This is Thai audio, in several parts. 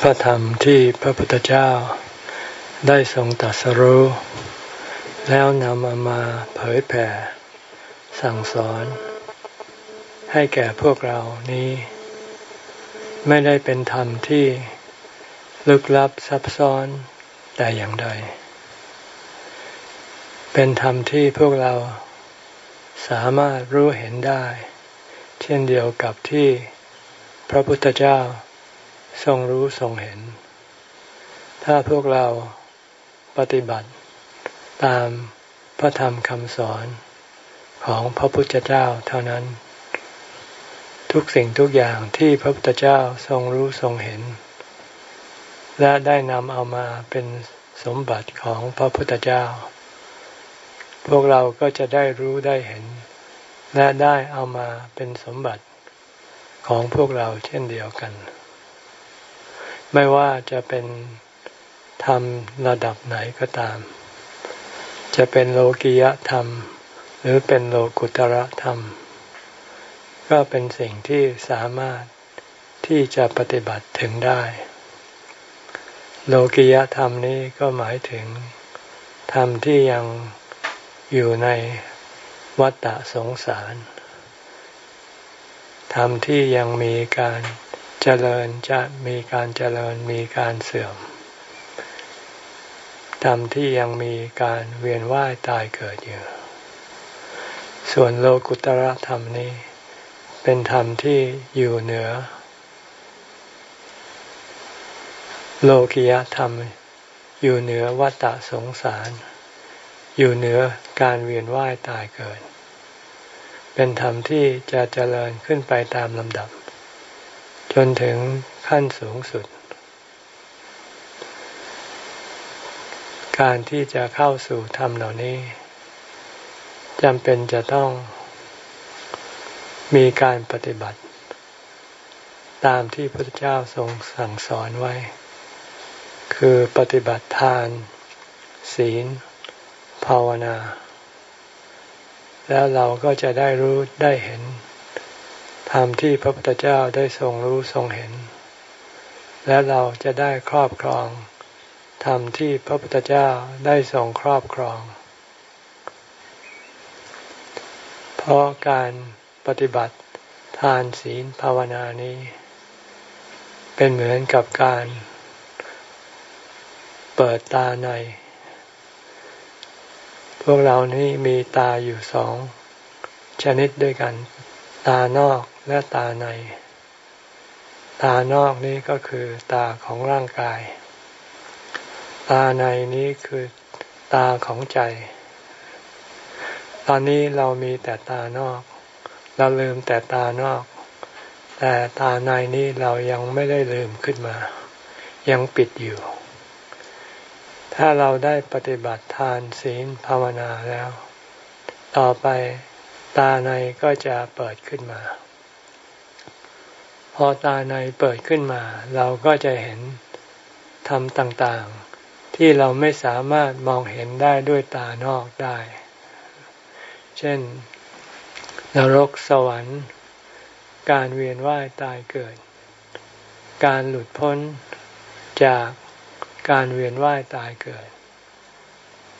พระธรรมที่พระพุทธเจ้า ได้ทรงตรัสรู้ แล้วนำเอามาเผยแผ่ สั่งสอน ให้แก่พวกเรานี้ ไม่ได้เป็นธรรมที่ลึกลับซับซ้อนแต่อย่างใด เป็นธรรมที่พวกเราสามารถรู้เห็นได้ เช่นเดียวกับที่พระพุทธเจ้า ทรงรู้ทรงเห็น ถ้าพวกเราปฏิบัติตามพระธรรมคำสอนของพระพุทธเจ้าเท่านั้น ทุกสิ่งทุกอย่างที่พระพุทธเจ้าทรงรู้ทรงเห็น และได้นำเอามาเป็นสมบัติของพระพุทธเจ้า พวกเราก็จะได้รู้ได้เห็น และได้เอามาเป็นสมบัติของพวกเราเช่นเดียวกัน ไม่ว่าจะเป็นธรรมระดับไหนก็ตาม จะเป็นโลกิยธรรม หรือเป็นโลกุตระธรรม ก็เป็นสิ่งที่สามารถที่จะปฏิบัติถึงได้ โลกิยธรรมนี้ก็หมายถึง ธรรมที่ยังอยู่ในวัฏฏะสงสาร ธรรมที่ยังมีการ เจริญจะมีการเจริญมีการเสื่อมธรรมที่ยังมีการเวียนว่ายตายเกิดอยู่ ส่วนโลกุตระธรรมนี้ เป็นธรรมที่อยู่เหนือ โลกิยธรรม อยู่เหนือวัฏสงสาร อยู่เหนือการเวียนว่ายตายเกิด เป็นธรรมที่จะเจริญขึ้นไปตามลำดับ จนถึงขั้นสูงสุด การที่จะเข้าสู่ธรรมเหล่านี้จำเป็นจะต้องมีการปฏิบัติ ตามที่พระเจ้าทรงสั่งสอนไว้ คือปฏิบัติทาน ศีล ภาวนา แล้วเราก็จะได้รู้ได้เห็น ธรรมที่พระพุทธเจ้าได้ทรงรู้ทรงเห็น และเราจะได้ครอบครองธรรมที่พระพุทธเจ้าได้ทรงครอบครอง เพราะการปฏิบัติทานศีลภาวนานี้ เป็นเหมือนกับการเปิดตาใน พวกเรานี้มีตาอยู่สอง ชนิดด้วยกัน ตานอก และตาใน ตานอกนี้ก็คือตาของร่างกาย ตาในนี้คือตาของใจ ตอนนี้เรามีแต่ตานอก เราลืมแต่ตานอก แต่ตาในนี้เรายังไม่ได้ลืมขึ้นมา ยังปิดอยู่ ถ้าเราได้ปฏิบัติทานศีลภาวนาแล้ว ต่อไปตาในก็จะเปิดขึ้นมา พอตาในเปิดขึ้นมา เราก็จะเห็นธรรมต่างๆ ที่เราไม่สามารถมองเห็นได้ด้วยตานอกได้ เช่น นรกสวรรค์ การเวียนว่ายตายเกิด การหลุดพ้นจากการเวียนว่ายตายเกิด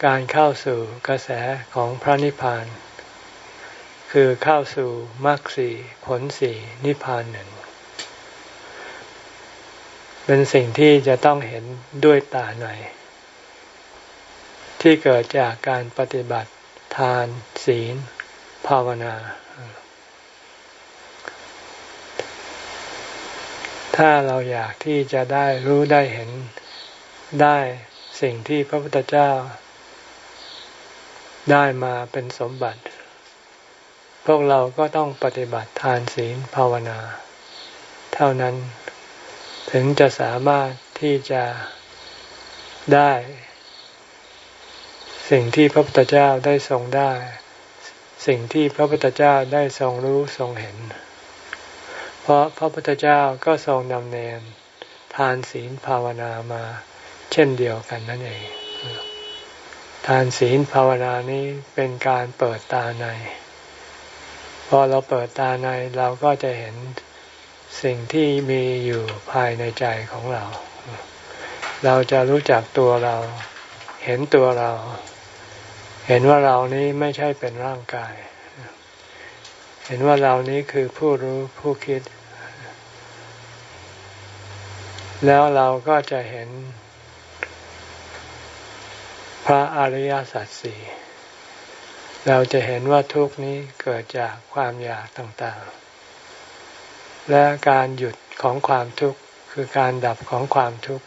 การเข้าสู่กระแสของพระนิพพาน คือเข้าสู่มรรคสีผลสีนิพพานหนึ่ง เป็นสิ่งที่จะต้องเห็นด้วยตาในที่เกิดจากการปฏิบัติทานศีล ภาวนา ถ้าเราอยากที่จะได้รู้ได้เห็นได้สิ่งที่พระพุทธเจ้า ได้มาเป็นสมบัติ พวกเราก็ต้องปฏิบัติทานศีลภาวนา เท่านั้น ถึงจะสามารถที่จะได้ สิ่งที่พระพุทธเจ้าได้ทรงได้ สิ่งที่พระพุทธเจ้าได้ทรงรู้ทรงเห็น เพราะพระพุทธเจ้าก็ทรงนำเนนทานศีลภาวนามา เช่นเดียวกันนั่นเอง ทานศีลภาวนานี้เป็นการเปิดตาใน พอเราเปิดตาในเราก็จะเห็น สิ่งที่มีอยู่ภายในใจของเรา เราจะรู้จักตัวเรา เห็นตัวเรา เห็นว่าเรานี้ไม่ใช่เป็นร่างกาย เห็นว่าเรานี้คือผู้รู้ผู้คิด แล้วเราก็จะเห็นพระอริยสัจสี่เราจะเห็นว่าทุกนี้เกิดจากความอยากต่างๆ และการหยุดของความทุกข์คือการดับของความทุกข์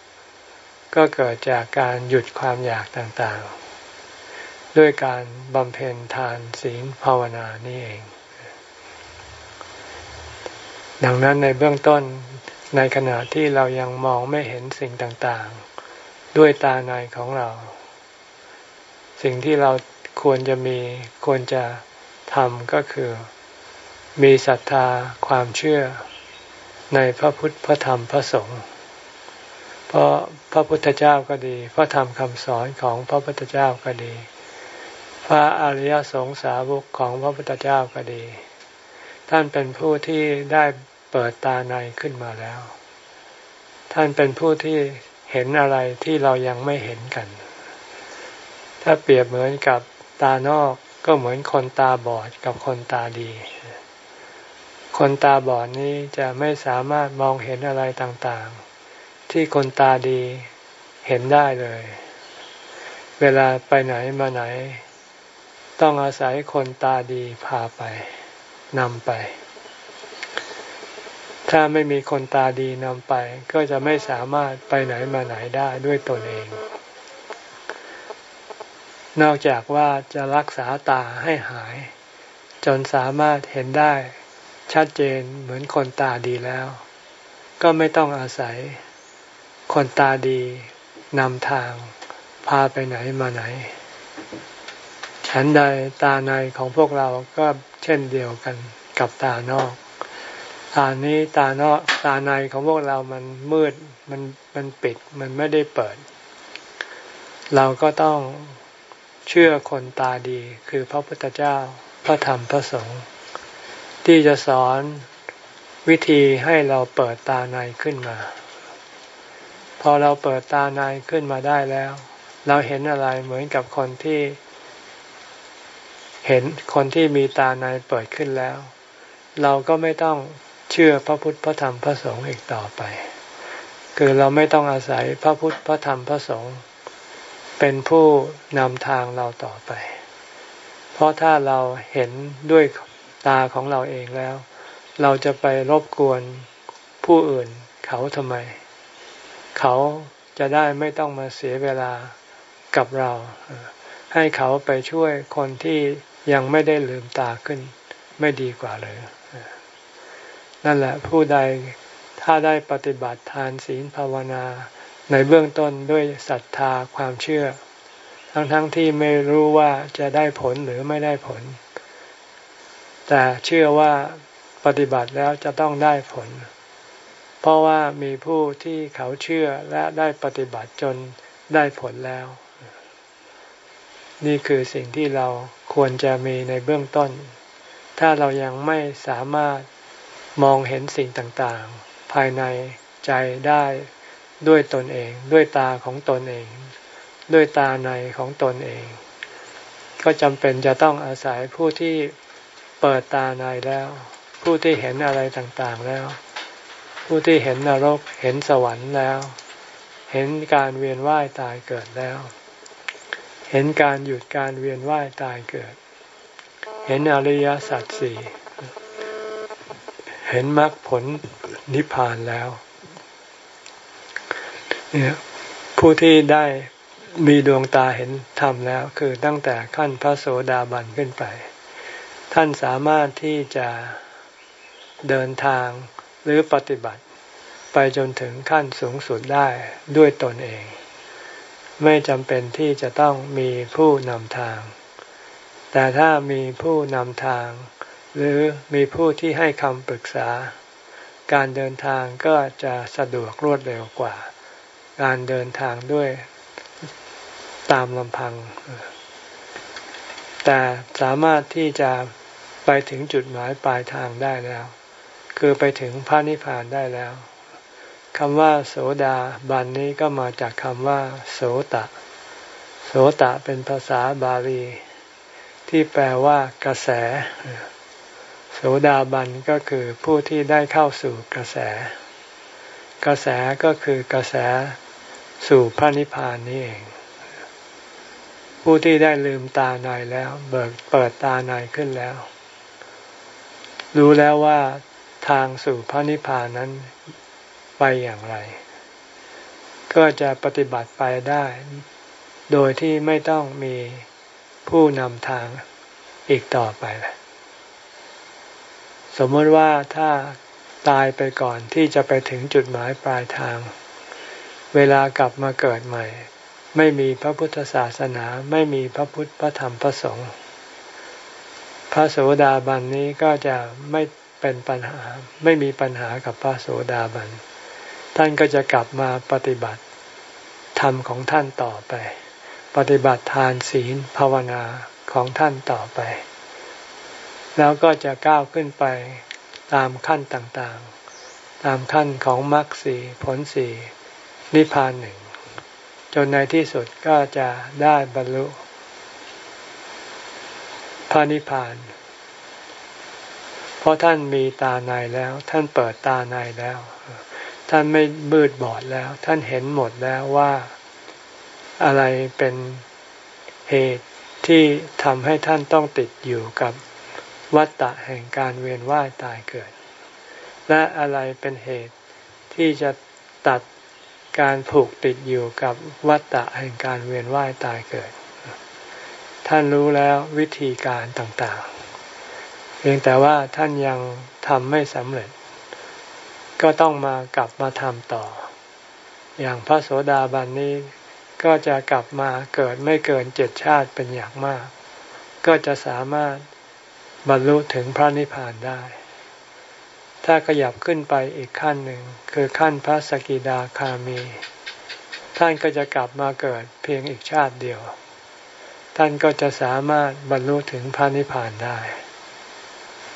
ก็เกิดจากการหยุดความอยากต่างๆ ด้วยการบำเพ็ญทานศีลภาวนานี่เอง ดังนั้นในเบื้องต้นในขณะที่เรายังมองไม่เห็นสิ่งต่างๆ ด้วยตาในของเรา สิ่งที่เราควรจะมีควรจะทำก็คือ มีศรัทธาความเชื่อในพระพุทธพระธรรมพระสงฆ์เพราะพระพุทธเจ้าก็ดี พระธรรมคำสอนของพระพุทธเจ้าก็ดี พระอริยสงสาวกของพระพุทธเจ้าก็ดี ท่านเป็นผู้ที่ได้เปิดตาในขึ้นมาแล้ว ท่านเป็นผู้ที่เห็นอะไรที่เรายังไม่เห็นกัน ถ้าเปรียบเหมือนกับตานอกก็เหมือนคนตาบอดกับคนตาดี คนตาบอดนี้จะไม่สามารถมองเห็นอะไรต่างๆ ที่คนตาดีเห็นได้เลย เวลาไปไหนมาไหน ต้องอาศัยคนตาดีพาไปนำไป ถ้าไม่มีคนตาดีนำไป ก็จะไม่สามารถไปไหนมาไหนได้ด้วยตนเอง นอกจากว่าจะรักษาตาให้หาย จนสามารถเห็นได้ ชัดเจนเหมือนคนตาดีแล้ว ก็ไม่ต้องอาศัย คนตาดีนำทาง พาไปไหนมาไหน ฉันใดตาในของพวกเราก็เช่นเดียวกันกับตานอก ตานี้ตานอกตาในของพวกเรามันมืดมันมันปิดมันไม่ได้เปิด เราก็ต้องเชื่อคนตาดีคือพระพุทธเจ้าพระธรรมพระสงฆ์ ที่จะสอนวิธีให้เราเปิดตาในขึ้นมา พอเราเปิดตาในขึ้นมาได้แล้ว เราเห็นอะไรเหมือนกับคนที่ เห็นคนที่มีตาในเปิดขึ้นแล้ว เราก็ไม่ต้องเชื่อพระพุทธพระธรรมพระสงฆ์อีกต่อไป คือเราไม่ต้องอาศัยพระพุทธพระธรรมพระสงฆ์เป็นผู้นำทางเราต่อไป เพราะถ้าเราเห็นด้วย ตาของเราเองแล้ว เราจะไปรบกวนผู้อื่น เขาทำไม เขาจะได้ไม่ต้องมาเสียเวลากับเรา ให้เขาไปช่วยคนที่ยังไม่ได้ลืมตาขึ้น ไม่ดีกว่าเลย นั่นแหละผู้ใดถ้าได้ปฏิบัติทานศีลภาวนา ในเบื้องต้นด้วยศรัทธาความเชื่อ ทั้งๆทที่ไม่รู้ว่าจะได้ผลหรือไม่ได้ผล แต่เชื่อว่าปฏิบัติแล้วจะต้องได้ผล เพราะว่ามีผู้ที่เขาเชื่อและได้ปฏิบัติจนได้ผลแล้ว นี่คือสิ่งที่เราควรจะมีในเบื้องต้น ถ้าเรายังไม่สามารถมองเห็นสิ่งต่างๆ ภายในใจได้ด้วยตนเอง ด้วยตาของตนเอง ด้วยตาในของตนเอง ก็จำเป็นจะต้องอาศัยผู้ที่ เปิดตาในแล้ว ผู้ที่เห็นอะไรต่างๆแล้ว ผู้ที่เห็นนรกเห็นสวรรค์แล้ว เห็นการเวียนว่ายตายเกิดแล้ว เห็นการหยุดการเวียนว่ายตายเกิด เห็นอริยสัจสี่เห็นมรรคผลนิพพานแล้วเนี่ยผู้ที่ได้มีดวงตาเห็นธรรมแล้ว คือตั้งแต่ขั้นพระโสดาบันขึ้นไป ท่านสามารถที่จะเดินทางหรือปฏิบัติ ไปจนถึงขั้นสูงสุดได้ด้วยตนเอง ไม่จำเป็นที่จะต้องมีผู้นำทาง แต่ถ้ามีผู้นำทาง หรือมีผู้ที่ให้คำปรึกษา การเดินทางก็จะสะดวกรวดเร็วกว่า การเดินทางด้วยตามลำพัง แต่สามารถที่จะ ไปถึงจุดหมายปลายทางได้แล้ว คือไปถึงพระนิพพานได้แล้วคำว่า โสดาบันนี้ก็มาจากคำว่า โสตะ โสตะเป็นภาษาบาลี ที่แปลว่ากระแส โสดาบันก็คือผู้ที่ได้เข้าสู่กระแส กระแสก็คือกระแสสู่พระนิพพานนี่เอง ผู้ที่ได้ลืมตาในแล้ว เบิกเปิดตาในขึ้นแล้ว รู้แล้วว่าทางสู่พระนิพพานนั้นไปอย่างไร ก็จะปฏิบัติไปได้ โดยที่ไม่ต้องมีผู้นำทางอีกต่อไป สมมติว่าถ้าตายไปก่อนที่จะไปถึงจุดหมายปลายทาง เวลากลับมาเกิดใหม่ ไม่มีพระพุทธศาสนาไม่มีพระพุทธพระธรรมพระสงฆ์ ระโสดาบันนี้ก็จะไม่เป็นปัญหาไม่มีปัญหากับพระโสดาบัน ท่านก็จะกลับมาปฏิบัติธรรมของท่านต่อไป ปฏิบัติทานศีลภาวนาของท่านต่อไป แล้วก็จะก้าวขึ้นไปตามขั้นต่างๆ ตามขั้นของมรรคสีผลสีนิพพานหนึ่ง จนในที่สุดก็จะได้บรรลุพระนิพพาน ราะท่านมีตาในแล้ว ท่านเปิดตาในแล้ว ท่านไม่มืดบอดแล้ว ท่านเห็นหมดแล้วว่าอะไรเป็นเหตุที่ทำให้ท่านต้องติดอยู่กับวัฏฏะแห่งการเวียนว่ายตายเกิด และอะไรเป็นเหตุที่จะตัดการผูกติดอยู่กับวัฏฏะแห่งการเวียนว่ายตายเกิด ท่านรู้แล้ววิธีการต่างๆ พียงแต่ว่าท่านยังทำไม่สำเร็จ ก็ต้องมากลับมาทำต่อ อย่างพระโสดาบันนี้ก็จะกลับมาเกิดไม่เกินเจ็ดชาติเป็นอย่างมาก ก็จะสามารถบรรลุถึงพระนิพพานได้ ถ้าขยับขึ้นไปอีกขั้นหนึ่งคือขั้นพระสกิดาคามี ท่านก็จะกลับมาเกิดเพียงอีกชาติเดียว ท่านก็จะสามารถบรรลุถึงพระนิพพานได้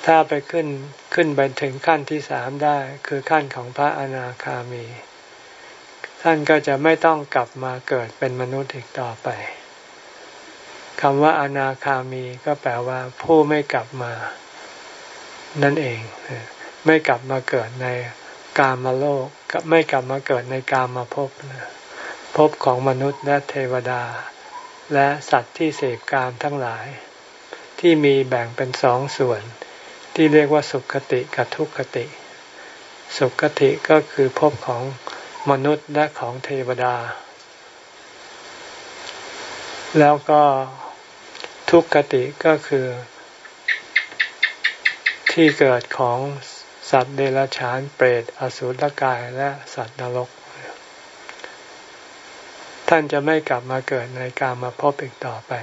ถ้าไปขึ้นขึ้นไปถึงขั้นที่สามได้ คือขั้นของพระอนาคามี ท่านก็จะไม่ต้องกลับมาเกิดเป็นมนุษย์อีกต่อไปคำว่าอนาคามีก็แปลว่า ผู้ไม่กลับมา นั่นเอง ไม่กลับมาเกิดในกามโลกไม่กลับมาเกิดในกามาภพภพของมนุษย์และเทวดา และสัตว์ที่เสพกามทั้งหลาย ที่มีแบ่งเป็นสองส่วน ที่เรียกว่าสุขติกับทุกขติ สุขติก็คือภพของมนุษย์และของเทวดา แล้วก็ทุกขติก็คือที่เกิดของสัตว์เดรัจฉานเปรตอสุรกายและสัตว์นรก ท่านจะไม่กลับมาเกิดในการมาพบอีกต่อไป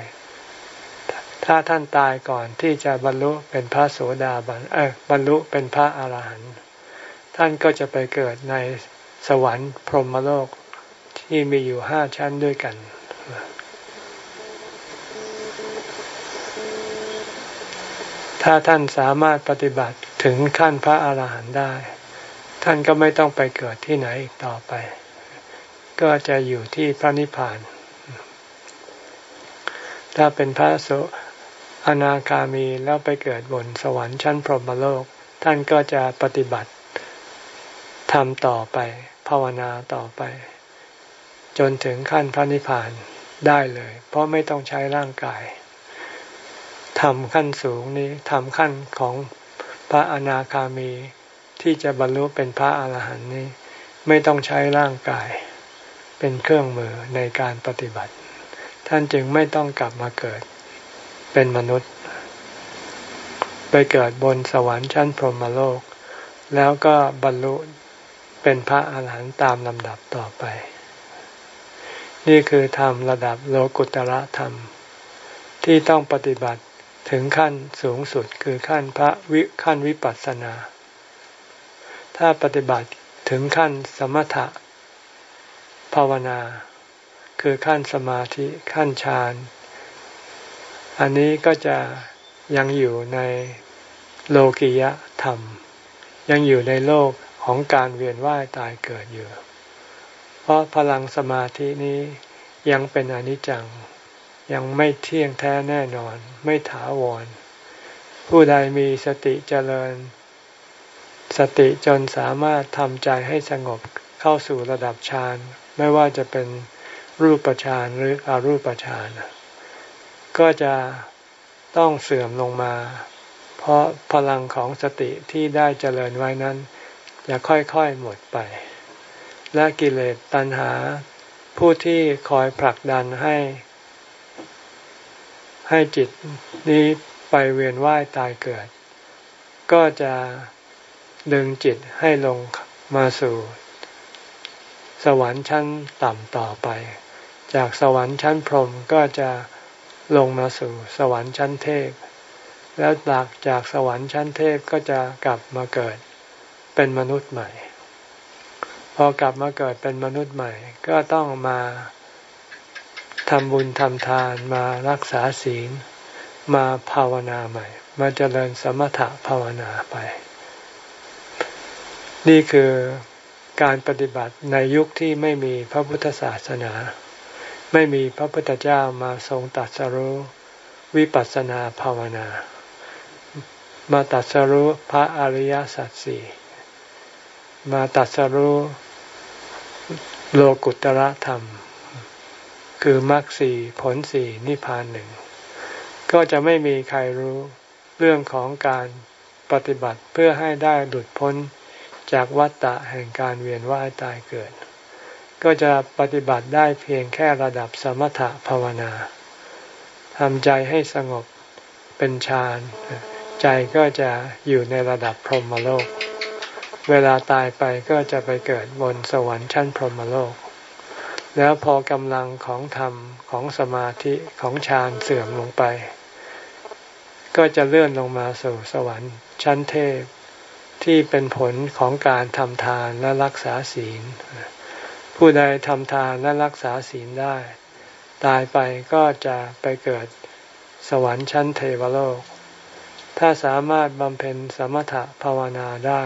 ถ้าท่านตายก่อนที่จะบรรลุเป็นพระโสดาบันเออบรรลุเป็นพระอาหารหันต์ท่านก็จะไปเกิดในสวรรค์พรหมโลกที่มีอยู่ห้าชั้นด้วยกัน ถ้าท่านสามารถปฏิบัติถึงขั้นพระอาหารหันต์ได้ ท่านก็ไม่ต้องไปเกิดที่ไหนอีกต่อไป ก็จะอยู่ที่พระนิพพาน ถ้าเป็นพระโส อนาคามีแล้วไปเกิดบนสวรรค์ชั้นพรหมโลก ท่านก็จะปฏิบัติทำต่อไป ภาวนาต่อไป จนถึงขั้นพระนิพพานได้เลย เพราะไม่ต้องใช้ร่างกายทำขั้นสูงนี้ทำขั้นของพระอนาคามีที่จะบรรลุเป็นพระอาหารหันต์นี้ ไม่ต้องใช้ร่างกาย เป็นเครื่องมือในการปฏิบัติ ท่านจึงไม่ต้องกลับมาเกิด เป็นมนุษย์ ไปเกิดบนสวรรค์ชั้นพรหมโลก แล้วก็บรรลุเป็นพระอาหารหันต์ตามลำดับต่อไป นี่คือธรรมระดับโลกุตระธรรม ที่ต้องปฏิบัติถึงขั้นสูงสุดคือขั้นพระวิขั้นวิปัสสนา ถ้าปฏิบัติถึงขั้นสมถะ ภาวนา คือขั้นสมาธิขั้นฌาน อันนี้ก็จะยังอยู่ในโลกิยธรรม ยังอยู่ในโลกของการเวียนว่ายตายเกิดอยู่ เพราะพลังสมาธินี้ยังเป็นอนิจจัง ยังไม่เที่ยงแท้แน่นอน ไม่ถาวร ผู้ใดมีสติเจริญ สติจนสามารถทำใจให้สงบเข้าสู่ระดับฌาน ไม่ว่าจะเป็นรูปฌานหรืออรูปฌาน ก็จะต้องเสื่อมลงมา เพราะพลังของสติที่ได้เจริญไว้นั้น จะค่อยๆหมดไป และกิเลสตัณหา ผู้ที่คอยผลักดันให้ ให้จิตนี้ไปเวียนว่ายตายเกิด ก็จะดึงจิตให้ลงมาสู่ สวรรค์ชั้นต่ำต่อไป จากสวรรค์ชั้นพรหมก็จะ ลงมาสู่สวรรค์ชั้นเทพ แล้วหลักจากสวรรค์ชั้นเทพก็จะกลับมาเกิดเป็นมนุษย์ใหม่ พอกลับมาเกิดเป็นมนุษย์ใหม่ ก็ต้องมาทำบุญทำทานมารักษาศีล มาภาวนาใหม่ มาเจริญสมถะภาวนาไป นี่คือการปฏิบัติในยุคที่ไม่มีพระพุทธศาสนา ไม่มีพระพุทธเจ้ามาทรงตัดสรู้วิปัสสนาภาวนา มาตัดสรู้พระอริยสัจสี่มาตัดสรู้โลกุตระธรรม คือมรรคสี่ผลสี่นิพพานหนึ่ง ก็จะไม่มีใครรู้เรื่องของการปฏิบัติเพื่อให้ได้หลุดพ้นจากวัฏฏะแห่งการเวียนว่ายตายเกิด ก็จะปฏิบัติได้เพียงแค่ระดับสมถะภาวนาทำใจให้สงบเป็นฌานใจก็จะอยู่ในระดับพรหมโลก เวลาตายไปก็จะไปเกิดบนสวรรค์ชั้นพรหมโลก แล้วพอกำลังของธรรมของสมาธิของฌานเสื่อมลงไป ก็จะเลื่อนลงมาสู่สวรรค์ชั้นเทพที่เป็นผลของการทำทานและรักษาศีล ผู้ใดทำทานและรักษาศีลได้ ตายไปก็จะไปเกิดสวรรค์ชั้นเทวโลก ถ้าสามารถบำเพ็ญสมถะภาวนาได้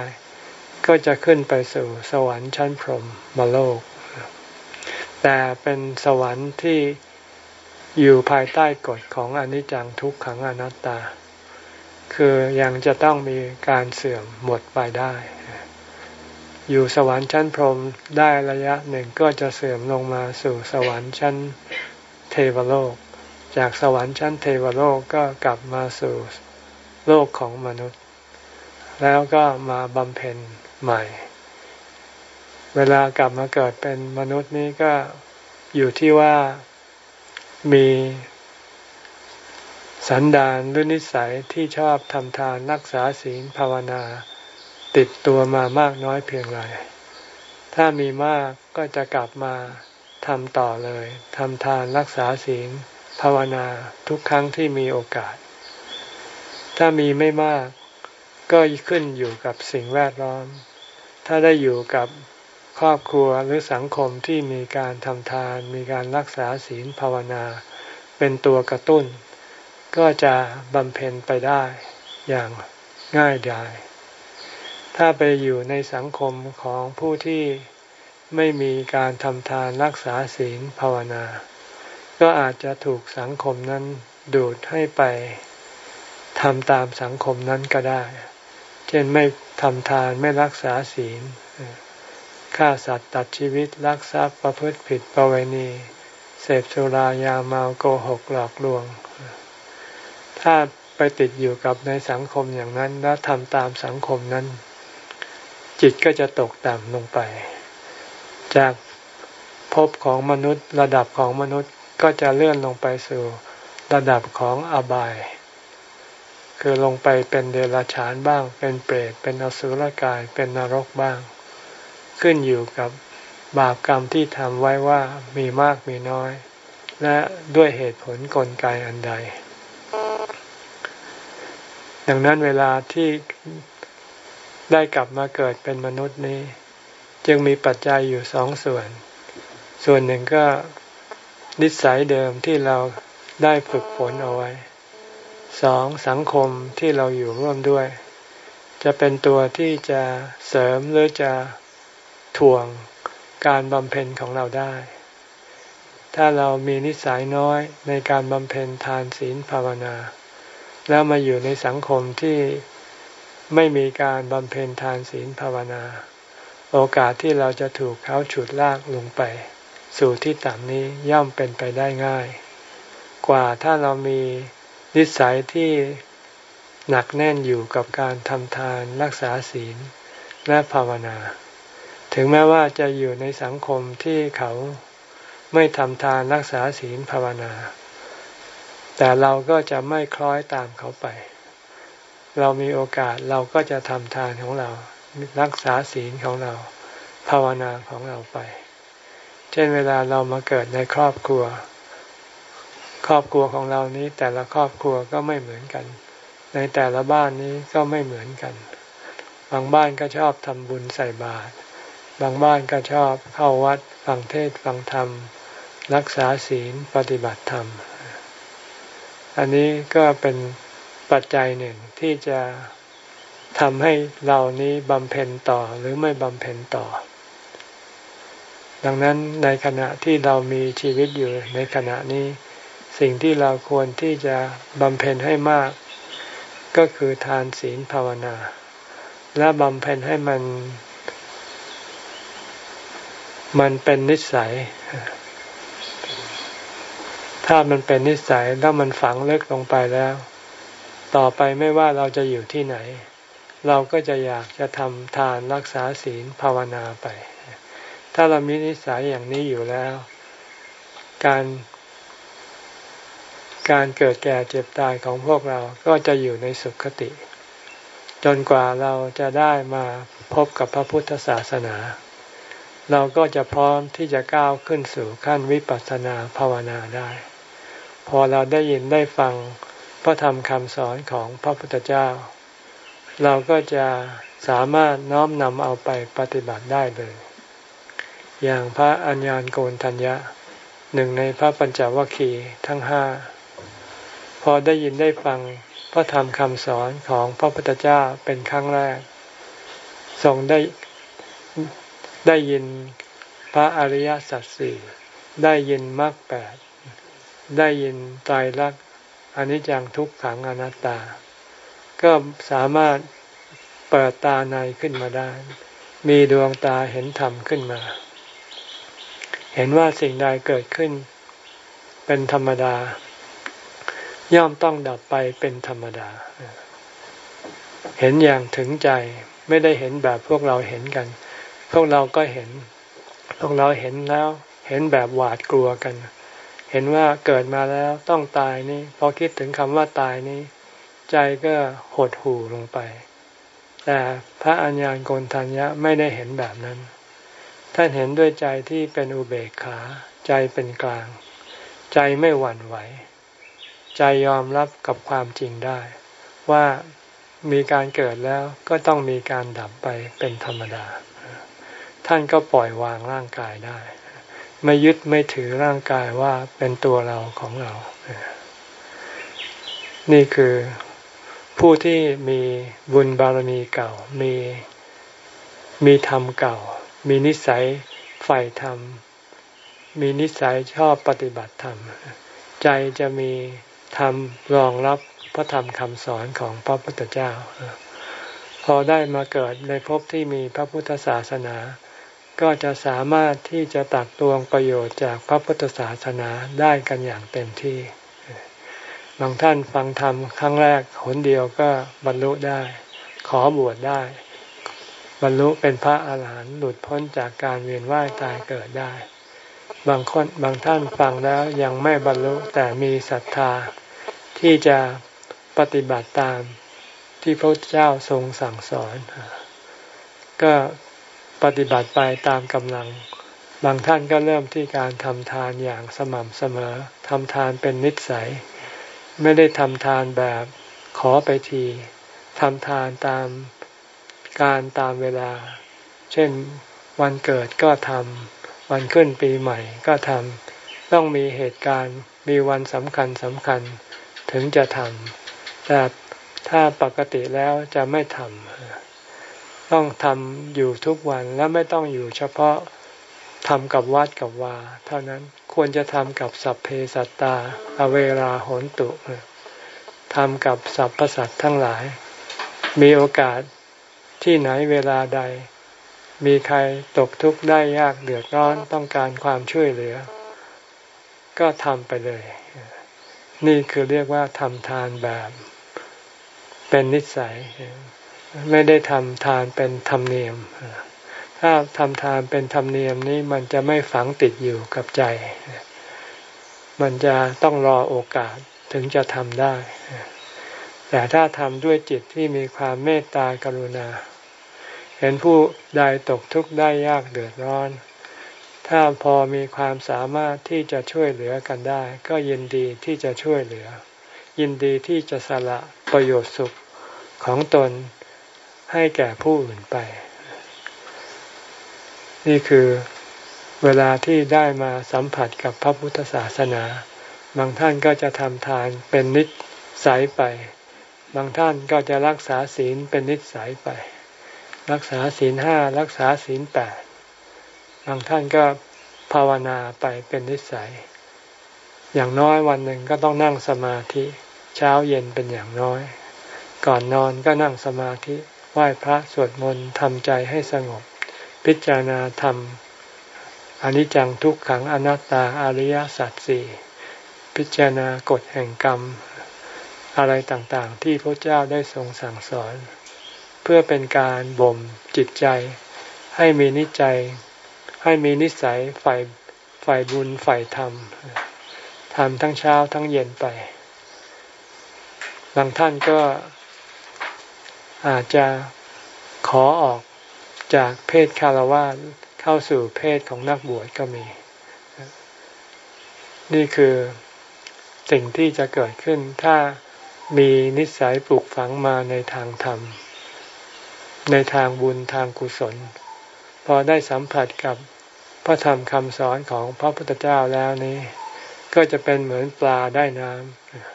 ก็จะขึ้นไปสู่สวรรค์ชั้นพรหมโลก แต่เป็นสวรรค์ที่อยู่ภายใต้กฎของอนิจจังทุกขังอนัตตา คือยังจะต้องมีการเสื่อมหมดไปได้ อยู่สวรรค์ชั้นพรหมได้ระยะหนึ่งก็จะเสื่อมลงมาสู่สวรรค์ชั้นเทวโลก จากสวรรค์ชั้นเทวโลกก็กลับมาสู่โลกของมนุษย์ แล้วก็มาบำเพ็ญใหม่ เวลากลับมาเกิดเป็นมนุษย์นี้ก็อยู่ที่ว่ามีสันดานหรือนิสัยที่ชอบทำทานรักษาศีลภาวนา ติดตัวมามากน้อยเพียงไร ถ้ามีมากก็จะกลับมาทำต่อเลยทำทานรักษาศีลภาวนาทุกครั้งที่มีโอกาส ถ้ามีไม่มาก ก็ขึ้นอยู่กับสิ่งแวดล้อม ถ้าได้อยู่กับครอบครัวหรือสังคมที่มีการทำทาน มีการรักษาศีลภาวนา เป็นตัวกระตุ้น ก็จะบำเพ็ญไปได้อย่างง่ายดาย ถ้าไปอยู่ในสังคมของผู้ที่ไม่มีการทำทานรักษาศีลภาวนา ก็อาจจะถูกสังคมนั้นดูดให้ไปทำตามสังคมนั้นก็ได้ เช่นไม่ทำทานไม่รักษาศีลฆ่าสัตว์ตัดชีวิตรักทรัพย์ประพฤติผิดประเวณี เสพสุรายาเมาโกหกหลอกลวง ถ้าไปติดอยู่กับในสังคมอย่างนั้น แล้วทำตามสังคมนั้น จิตก็จะตกต่ำลงไป จากภพของมนุษย์ระดับของมนุษย์ก็จะเลื่อนลงไปสู่ระดับของอบาย คือลงไปเป็นเดรัจฉานบ้าง เป็นเปรต เป็นอสุรกาย เป็นนรกบ้าง ขึ้นอยู่กับบาปกรรมที่ทำไว้ว่ามีมากมีน้อย และด้วยเหตุผลกลไกอันใด ดังนั้นเวลาที่ ได้กลับมาเกิดเป็นมนุษย์นี้ จึงมีปัจจัยอยู่สองส่วน ส่วนหนึ่งก็นิสัยเดิมที่เราได้ฝึกฝนเอาไว้สองสังคมที่เราอยู่ร่วมด้วย จะเป็นตัวที่จะเสริมหรือจะถ่วงการบำเพ็ญของเราได้ ถ้าเรามีนิสัยน้อยในการบำเพ็ญทานศีลภาวนา แล้วมาอยู่ในสังคมที่ ไม่มีการบำเพ็ญทานศีลภาวนา โอกาสที่เราจะถูกเขาฉุดลากลงไป สู่ที่ต่ำนี้ย่อมเป็นไปได้ง่าย กว่าถ้าเรามีนิสัยที่หนักแน่นอยู่กับการทำทานรักษาศีลและภาวนา ถึงแม้ว่าจะอยู่ในสังคมที่เขาไม่ทำทานรักษาศีลภาวนา แต่เราก็จะไม่คล้อยตามเขาไป เรามีโอกาสเราก็จะทำทานของเรา รักษาศีลของเรา ภาวนาของเราไป เช่นเวลาเรามาเกิดในครอบครัว ครอบครัวของเรานี้แต่ละครอบครัวก็ไม่เหมือนกัน ในแต่ละบ้านนี้ก็ไม่เหมือนกัน บางบ้านก็ชอบทำบุญใส่บาตรบางบ้านก็ชอบเข้าวัดฟังเทศฟังธรรม รักษาศีลปฏิบัติธรรม อันนี้ก็เป็น ปัจจัยหนึ่งที่จะทำให้เรานี้บำเพ็ญต่อหรือไม่บำเพ็ญต่อ ดังนั้นในขณะที่เรามีชีวิตอยู่ในขณะนี้ สิ่งที่เราควรที่จะบำเพ็ญให้มาก ก็คือทานศีลภาวนา และบำเพ็ญให้มัน มันเป็นนิสัย ถ้ามันเป็นนิสัยแล้วมันฝังลึกลงไปแล้ว ต่อไปไม่ว่าเราจะอยู่ที่ไหน เราก็จะอยากจะทำทานรักษาศีลภาวนาไป ถ้าเรามีนิสัยอย่างนี้อยู่แล้ว การ การเกิดแก่เจ็บตายของพวกเราก็จะอยู่ในสุขติ จนกว่าเราจะได้มาพบกับพระพุทธศาสนา เราก็จะพร้อมที่จะก้าวขึ้นสู่ขั้นวิปัสสนาภาวนาได้ พอเราได้ยินได้ฟัง พระธรรมคำสอนของพระพุทธเจ้า เราก็จะสามารถน้อมนำเอาไปปฏิบัติได้เลย อย่างพระอัญญาณโกนทัญญะหนึ่งในพระปัญจวัคคีย์ทั้งห้าพอได้ยินได้ฟังพระธรรมคำสอนของพระพุทธเจ้าเป็นครั้งแรกทรงได้ได้ยินพระอริยสัจสี่ได้ยินมรรคแปดได้ยินตายรัก อนิจจังทุกขังอนัตตา ก็สามารถเปิดตาในขึ้นมาได้ มีดวงตาเห็นธรรมขึ้นมา เห็นว่าสิ่งใดเกิดขึ้น เป็นธรรมดา ย่อมต้องดับไปเป็นธรรมดา เห็นอย่างถึงใจไม่ได้เห็นแบบพวกเราเห็นกัน พวกเราก็เห็น พวกเราเห็นแล้ว เห็นแบบหวาดกลัวกัน เห็นว่าเกิดมาแล้วต้องตายนี่พอคิดถึงคำว่าตายนี้ใจก็หดหู่ลงไป แต่พระอัญญาณโกนทัญญะไม่ได้เห็นแบบนั้น ท่านเห็นด้วยใจที่เป็นอุเบกขา ใจเป็นกลาง ใจไม่หวั่นไหว ใจยอมรับกับความจริงได้ ว่ามีการเกิดแล้วก็ต้องมีการดับไปเป็นธรรมดา ท่านก็ปล่อยวางร่างกายได้ ไม่ยึดไม่ถือร่างกายว่าเป็นตัวเราของเรา นี่คือผู้ที่มีบุญบารมีเก่า มีมีธรรมเก่า มีนิสัยใฝ่ธรรม มีนิสัยชอบปฏิบัติธรรม ใจจะมีธรรมรองรับพระธรรมคำสอนของพระพุทธเจ้า พอได้มาเกิดในภพที่มีพระพุทธศาสนา ก็จะสามารถที่จะตักตวงประโยชน์จากพระพุทธศาสนาได้กันอย่างเต็มที่ บางท่านฟังธรรมครั้งแรกหนเดียวก็บรรลุได้ ขอบวชได้ บรรลุเป็นพระอาหารหันต์หลุดพ้นจากการเวียนว่ายตายเกิดได้ บางคนบางท่านฟังแล้วยังไม่บรรลุแต่มีศรัทธา ที่จะปฏิบัติตามที่พระเจ้าทรงสั่งสอน ก็ ปฏิบัติไปตามกำลัง บางท่านก็เริ่มที่การทำทานอย่างสม่ำเสมอทำทานเป็นนิสัย ไม่ได้ทำทานแบบขอไปทีทำทานตามการตามเวลา เช่นวันเกิดก็ทำวันขึ้นปีใหม่ก็ทำต้องมีเหตุการณ์มีวันสำคัญสำคัญถึงจะทำแต่ถ้าปกติแล้วจะไม่ทำ ต้องทำอยู่ทุกวันและไม่ต้องอยู่เฉพาะทำกับวัดกับวา เท่านั้นควรจะทำกับสัพเพสัตตา อเวราโหนตุทำกับสรรพสัตทั้งหลาย มีโอกาสที่ไหนเวลาใด มีใครตกทุกข์ได้ยากเดือดร้อนต้องการความช่วยเหลือ ก็ทำไปเลย นี่คือเรียกว่าทำทานแบบ เป็นนิสัย ไม่ได้ทำทานเป็นธรรมเนียม ถ้าทำทานเป็นธรรมเนียมนี้มันจะไม่ฝังติดอยู่กับใจ มันจะต้องรอโอกาสถึงจะทำได้ แต่ถ้าทำด้วยจิตที่มีความเมตตากรุณา เห็นผู้ใดตกทุกข์ได้ยากเดือดร้อน ถ้าพอมีความสามารถที่จะช่วยเหลือกันได้ ก็ยินดีที่จะช่วยเหลือ ยินดีที่จะสละประโยชน์สุขของตน ให้แก่ผู้อื่นไป นี่คือเวลาที่ได้มาสัมผัสกับพระพุทธศาสนา บางท่านก็จะทำทานเป็นนิสัยไป บางท่านก็จะรักษาศีลเป็นนิสัยไป รักษาศีลห้ารักษาศีลแปดบางท่านก็ภาวนาไปเป็นนิสัย อย่างน้อยวันหนึ่งก็ต้องนั่งสมาธิ เช้าเย็นเป็นอย่างน้อย ก่อนนอนก็นั่งสมาธิ ไหว้พระสวดมนต์ทำใจให้สงบ พิจารณาธรรมอนิจจังทุกขังอนัตตาอริยสัจสี่พิจารณากฎแห่งกรรม อะไรต่างๆ ที่พระเจ้าได้ทรงสั่งสอน เพื่อเป็นการบ่มจิตใจ ให้มีนิจยให้มีนิสัยฝ่ายฝ่ายบุญฝ่ายธรรมทำทั้งเช้าทั้งเย็นไป บางท่านก็ อาจจะขอออกจากเพศคารวะเข้าสู่เพศของนักบวชก็มี นี่คือสิ่งที่จะเกิดขึ้นถ้ามีนิสัยปลูกฝังมาในทางธรรม ในทางบุญทางกุศล พอได้สัมผัสกับพระธรรมคำสอนของพระพุทธเจ้าแล้วนี้ ก็จะเป็นเหมือนปลาได้น้ำ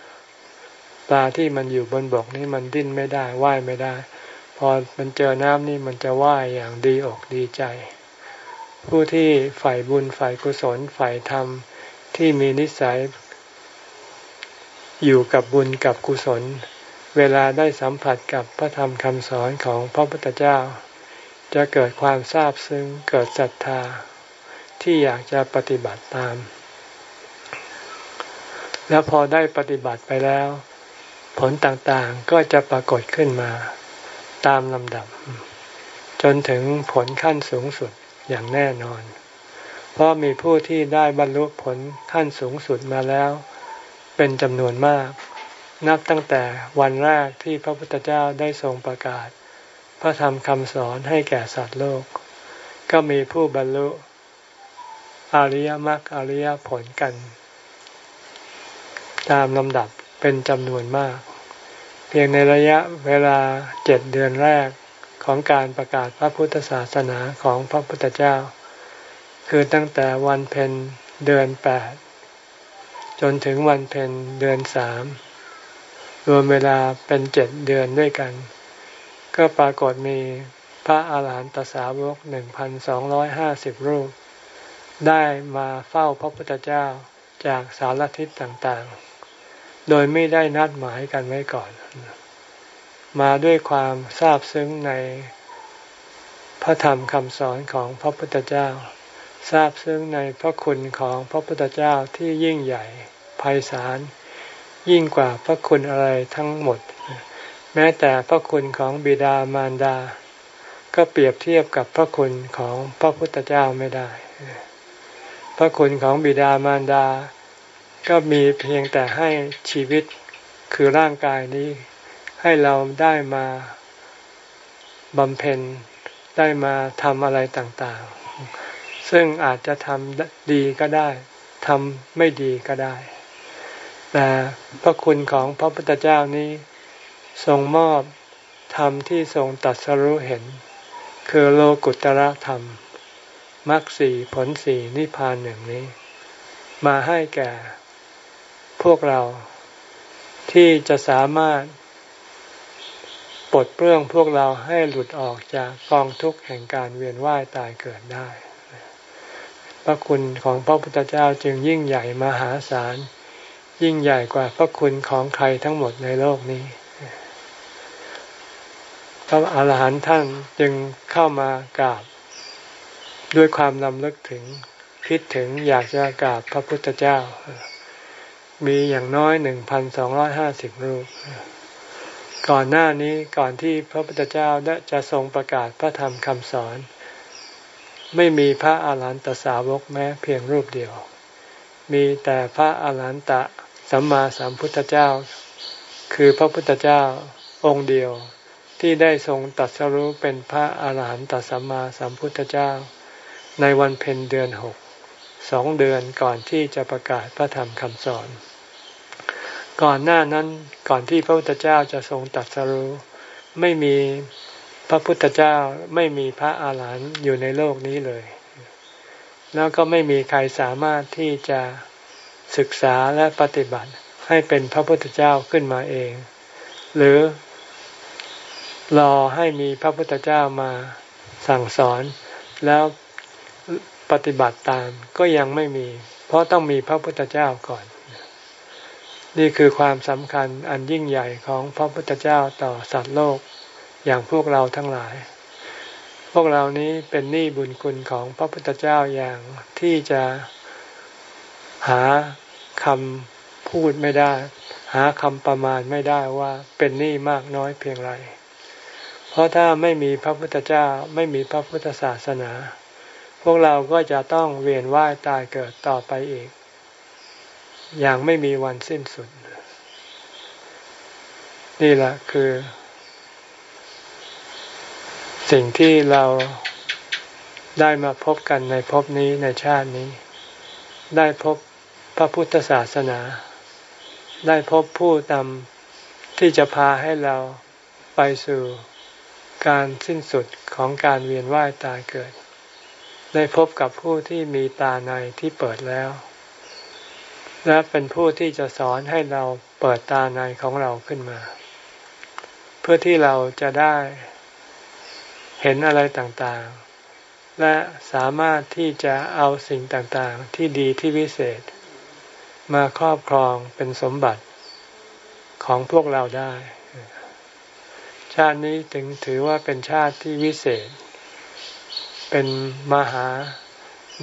ปลาที่มันอยู่บนบกนี่มันดิ้นไม่ได้ว่ายไม่ได้ พอมันเจอน้ำนี่มันจะว่ายอย่างดีอกดีใจ ผู้ที่ฝ่ายบุญฝ่ายกุศลฝ่ายธรรมที่มีนิสัย อยู่กับบุญกับกุศล เวลาได้สัมผัสกับพระธรรมคำสอนของพระพุทธเจ้า จะเกิดความทราบซึ้งเกิดศรัทธา ที่อยากจะปฏิบัติตาม แล้วพอได้ปฏิบัติไปแล้ว ผลต่างๆก็จะปรากฏขึ้นมาตามลำดับ จนถึงผลขั้นสูงสุดอย่างแน่นอน เพราะมีผู้ที่ได้บรรลุผลขั้นสูงสุดมาแล้ว เป็นจำนวนมาก นับตั้งแต่วันแรกที่พระพุทธเจ้าได้ทรงประกาศ พระธรรมคำสอนให้แก่สัตว์โลก ก็มีผู้บรรลุอริยมรรคอริยผลกัน ตามลำดับ เป็นจำนวนมาก เพียงในระยะเวลาเจ็ดเดือนแรกของการประกาศพระพุทธศาสนาของพระพุทธเจ้า คือตั้งแต่วันเพ็ญเดือนแปดจนถึงวันเพ็ญเดือนสามรวมเวลาเป็นเจ็ดเดือนด้วยกัน ก็ปรากฏมีพระอาหารหันตสาวกหนึ่งพันสองร้อยห้าสิบรูป ได้มาเฝ้าพระพุทธเจ้าจากสารทิศต่างๆ โดยไม่ได้นัดหมายกันไว้ก่อน มาด้วยความทราบซึ้งในพระธรรมคำสอนของพระพุทธเจ้า ทราบซึ้งในพระคุณของพระพุทธเจ้าที่ยิ่งใหญ่ไพศาลยิ่งกว่าพระคุณอะไรทั้งหมด แม้แต่พระคุณของบิดามารดา ก็เปรียบเทียบกับพระคุณของพระพุทธเจ้าไม่ได้ พระคุณของบิดามารดา ก็มีเพียงแต่ให้ชีวิตคือร่างกายนี้ ให้เราได้มาบำเพ็ญได้มาทำอะไรต่างๆ ซึ่งอาจจะทำดีก็ได้ทำไม่ดีก็ได้ แต่พระคุณของพระพุทธเจ้านี้ทรงมอบธรรมที่ทรงตัดสรู้เห็น คือโลกุตระธรรมมรรคสี่ผลสี่นิพพานหนึ่งนี้ มาให้แก่ วกเราที่จะสามารถปลดเปลื้องพวกเราให้หลุดออกจากกองทุกข์แห่งการเวียนว่ายตายเกิดได้ พระคุณของพระพุทธเจ้าจึงยิ่งใหญ่มหาศาล ยิ่งใหญ่กว่าพระคุณของใครทั้งหมดในโลกนี้ พระอาหารหันต์ท่านจึงเข้ามากราบ ด้วยความลำลึกถึงคิดถึงอยากจะกราบพระพุทธเจ้า มีอย่างน้อยหนึ่งพันสองร้อยห้าสิบรูป ก่อนหน้านี้ก่อนที่พระพุทธเจ้าจะทรงประกาศพระธรรมคำสอน ไม่มีพระอาหารหันตสาวกแม้เพียงรูปเดียว มีแต่พระอาหารหันตสัมมาสัมพุทธเจ้า คือพระพุทธเจ้าองค์เดียวที่ได้ทรงตัดสรู้เป็นพระอาหารหันตสัมมาสัมพุทธเจ้า ในวันเพ็ญเดือนหกสองเดือนก่อนที่จะประกาศพระธรรมคำสอน ก่อนหน้านั้นก่อนที่พระพุทธเจ้าจะทรงตัดสรู้ไม่มีพระพุทธเจ้าไม่มีพระอาหารหันต์อยู่ในโลกนี้เลย แล้วก็ไม่มีใครสามารถที่จะศึกษาและปฏิบัติให้เป็นพระพุทธเจ้าขึ้นมาเอง หรือรอให้มีพระพุทธเจ้ามาสั่งสอนแล้วปฏิบัติตามก็ยังไม่มี เพราะต้องมีพระพุทธเจ้าก่อน นี่คือความสำคัญอันยิ่งใหญ่ของพระพุทธเจ้าต่อสัตว์โลกอย่างพวกเราทั้งหลาย พวกเรานี้เป็นหนี้บุญคุณของพระพุทธเจ้าอย่างที่จะหาคำพูดไม่ได้ หาคำประมาณไม่ได้ว่าเป็นหนี้มากน้อยเพียงไร เพราะถ้าไม่มีพระพุทธเจ้าไม่มีพระพุทธศาสนา พวกเราก็จะต้องเวียนว่ายตายเกิดต่อไปอีก อย่างไม่มีวันสิ้นสุด นี่แหละคือ สิ่งที่เราได้มาพบกันในภพนี้ในชาตินี้ ได้พบพระพุทธศาสนา ได้พบผู้นำที่จะพาให้เราไปสู่การสิ้นสุดของการเวียนว่ายตายเกิด ได้พบกับผู้ที่มีตาในที่เปิดแล้ว และเป็นผู้ที่จะสอนให้เราเปิดตาในของเราขึ้นมา เพื่อที่เราจะได้เห็นอะไรต่างๆ และสามารถที่จะเอาสิ่งต่างๆ ที่ดีที่วิเศษ มาครอบครองเป็นสมบัติของพวกเราได้ ชาตินี้ถึงถือว่าเป็นชาติที่วิเศษ เป็นมหา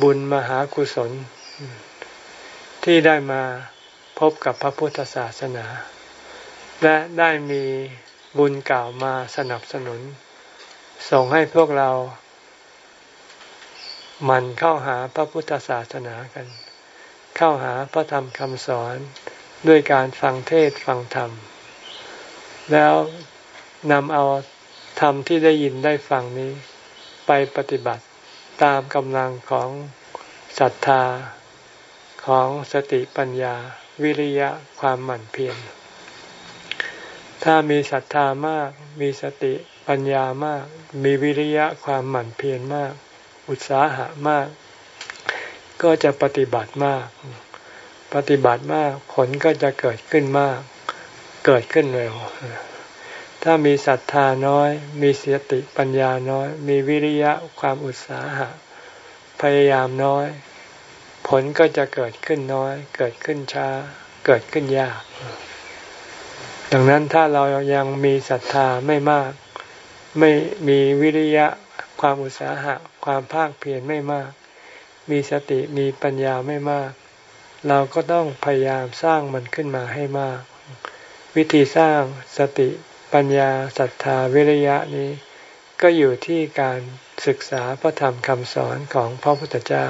บุญมหากุศล ที่ได้มาพบกับพระพุทธศาสนา และได้มีบุญเก่ามาสนับสนุน ส่งให้พวกเรา มันเข้าหาพระพุทธศาสนากัน เข้าหาพระธรรมคำสอนด้วยการฟังเทศฟังธรรม แล้วนำเอาธรรมที่ได้ยินได้ฟังนี้ ไปปฏิบัติตามกำลังของศรัทธา ของสติปัญญา วิริยะความหมั่นเพียร ถ้ามีศรัทธามาก มีสติปัญญามาก มีวิริยะความหมั่นเพียรมาก อุตสาหะมาก ก็จะปฏิบัติมาก ปฏิบัติมากผลก็จะเกิดขึ้นมาก เกิดขึ้นเร็วถ้ามีศรัทธาน้อย มีสติปัญญาน้อย มีวิริยะความอุตสาหะ พยายามน้อย ผลก็จะเกิดขึ้นน้อย เกิดขึ้นช้า เกิดขึ้นยาก ดังนั้นถ้าเรายังมีศรัทธาไม่มาก ไม่มีวิริยะ ความอุตสาหะ ความภาคเพียรไม่มาก มีสติมีปัญญาไม่มาก เราก็ต้องพยายามสร้างมันขึ้นมาให้มาก วิธีสร้างสติปัญญาศรัทธาวิริยะนี้ ก็อยู่ที่การศึกษาพระธรรมคำสอนของพระพุทธเจ้า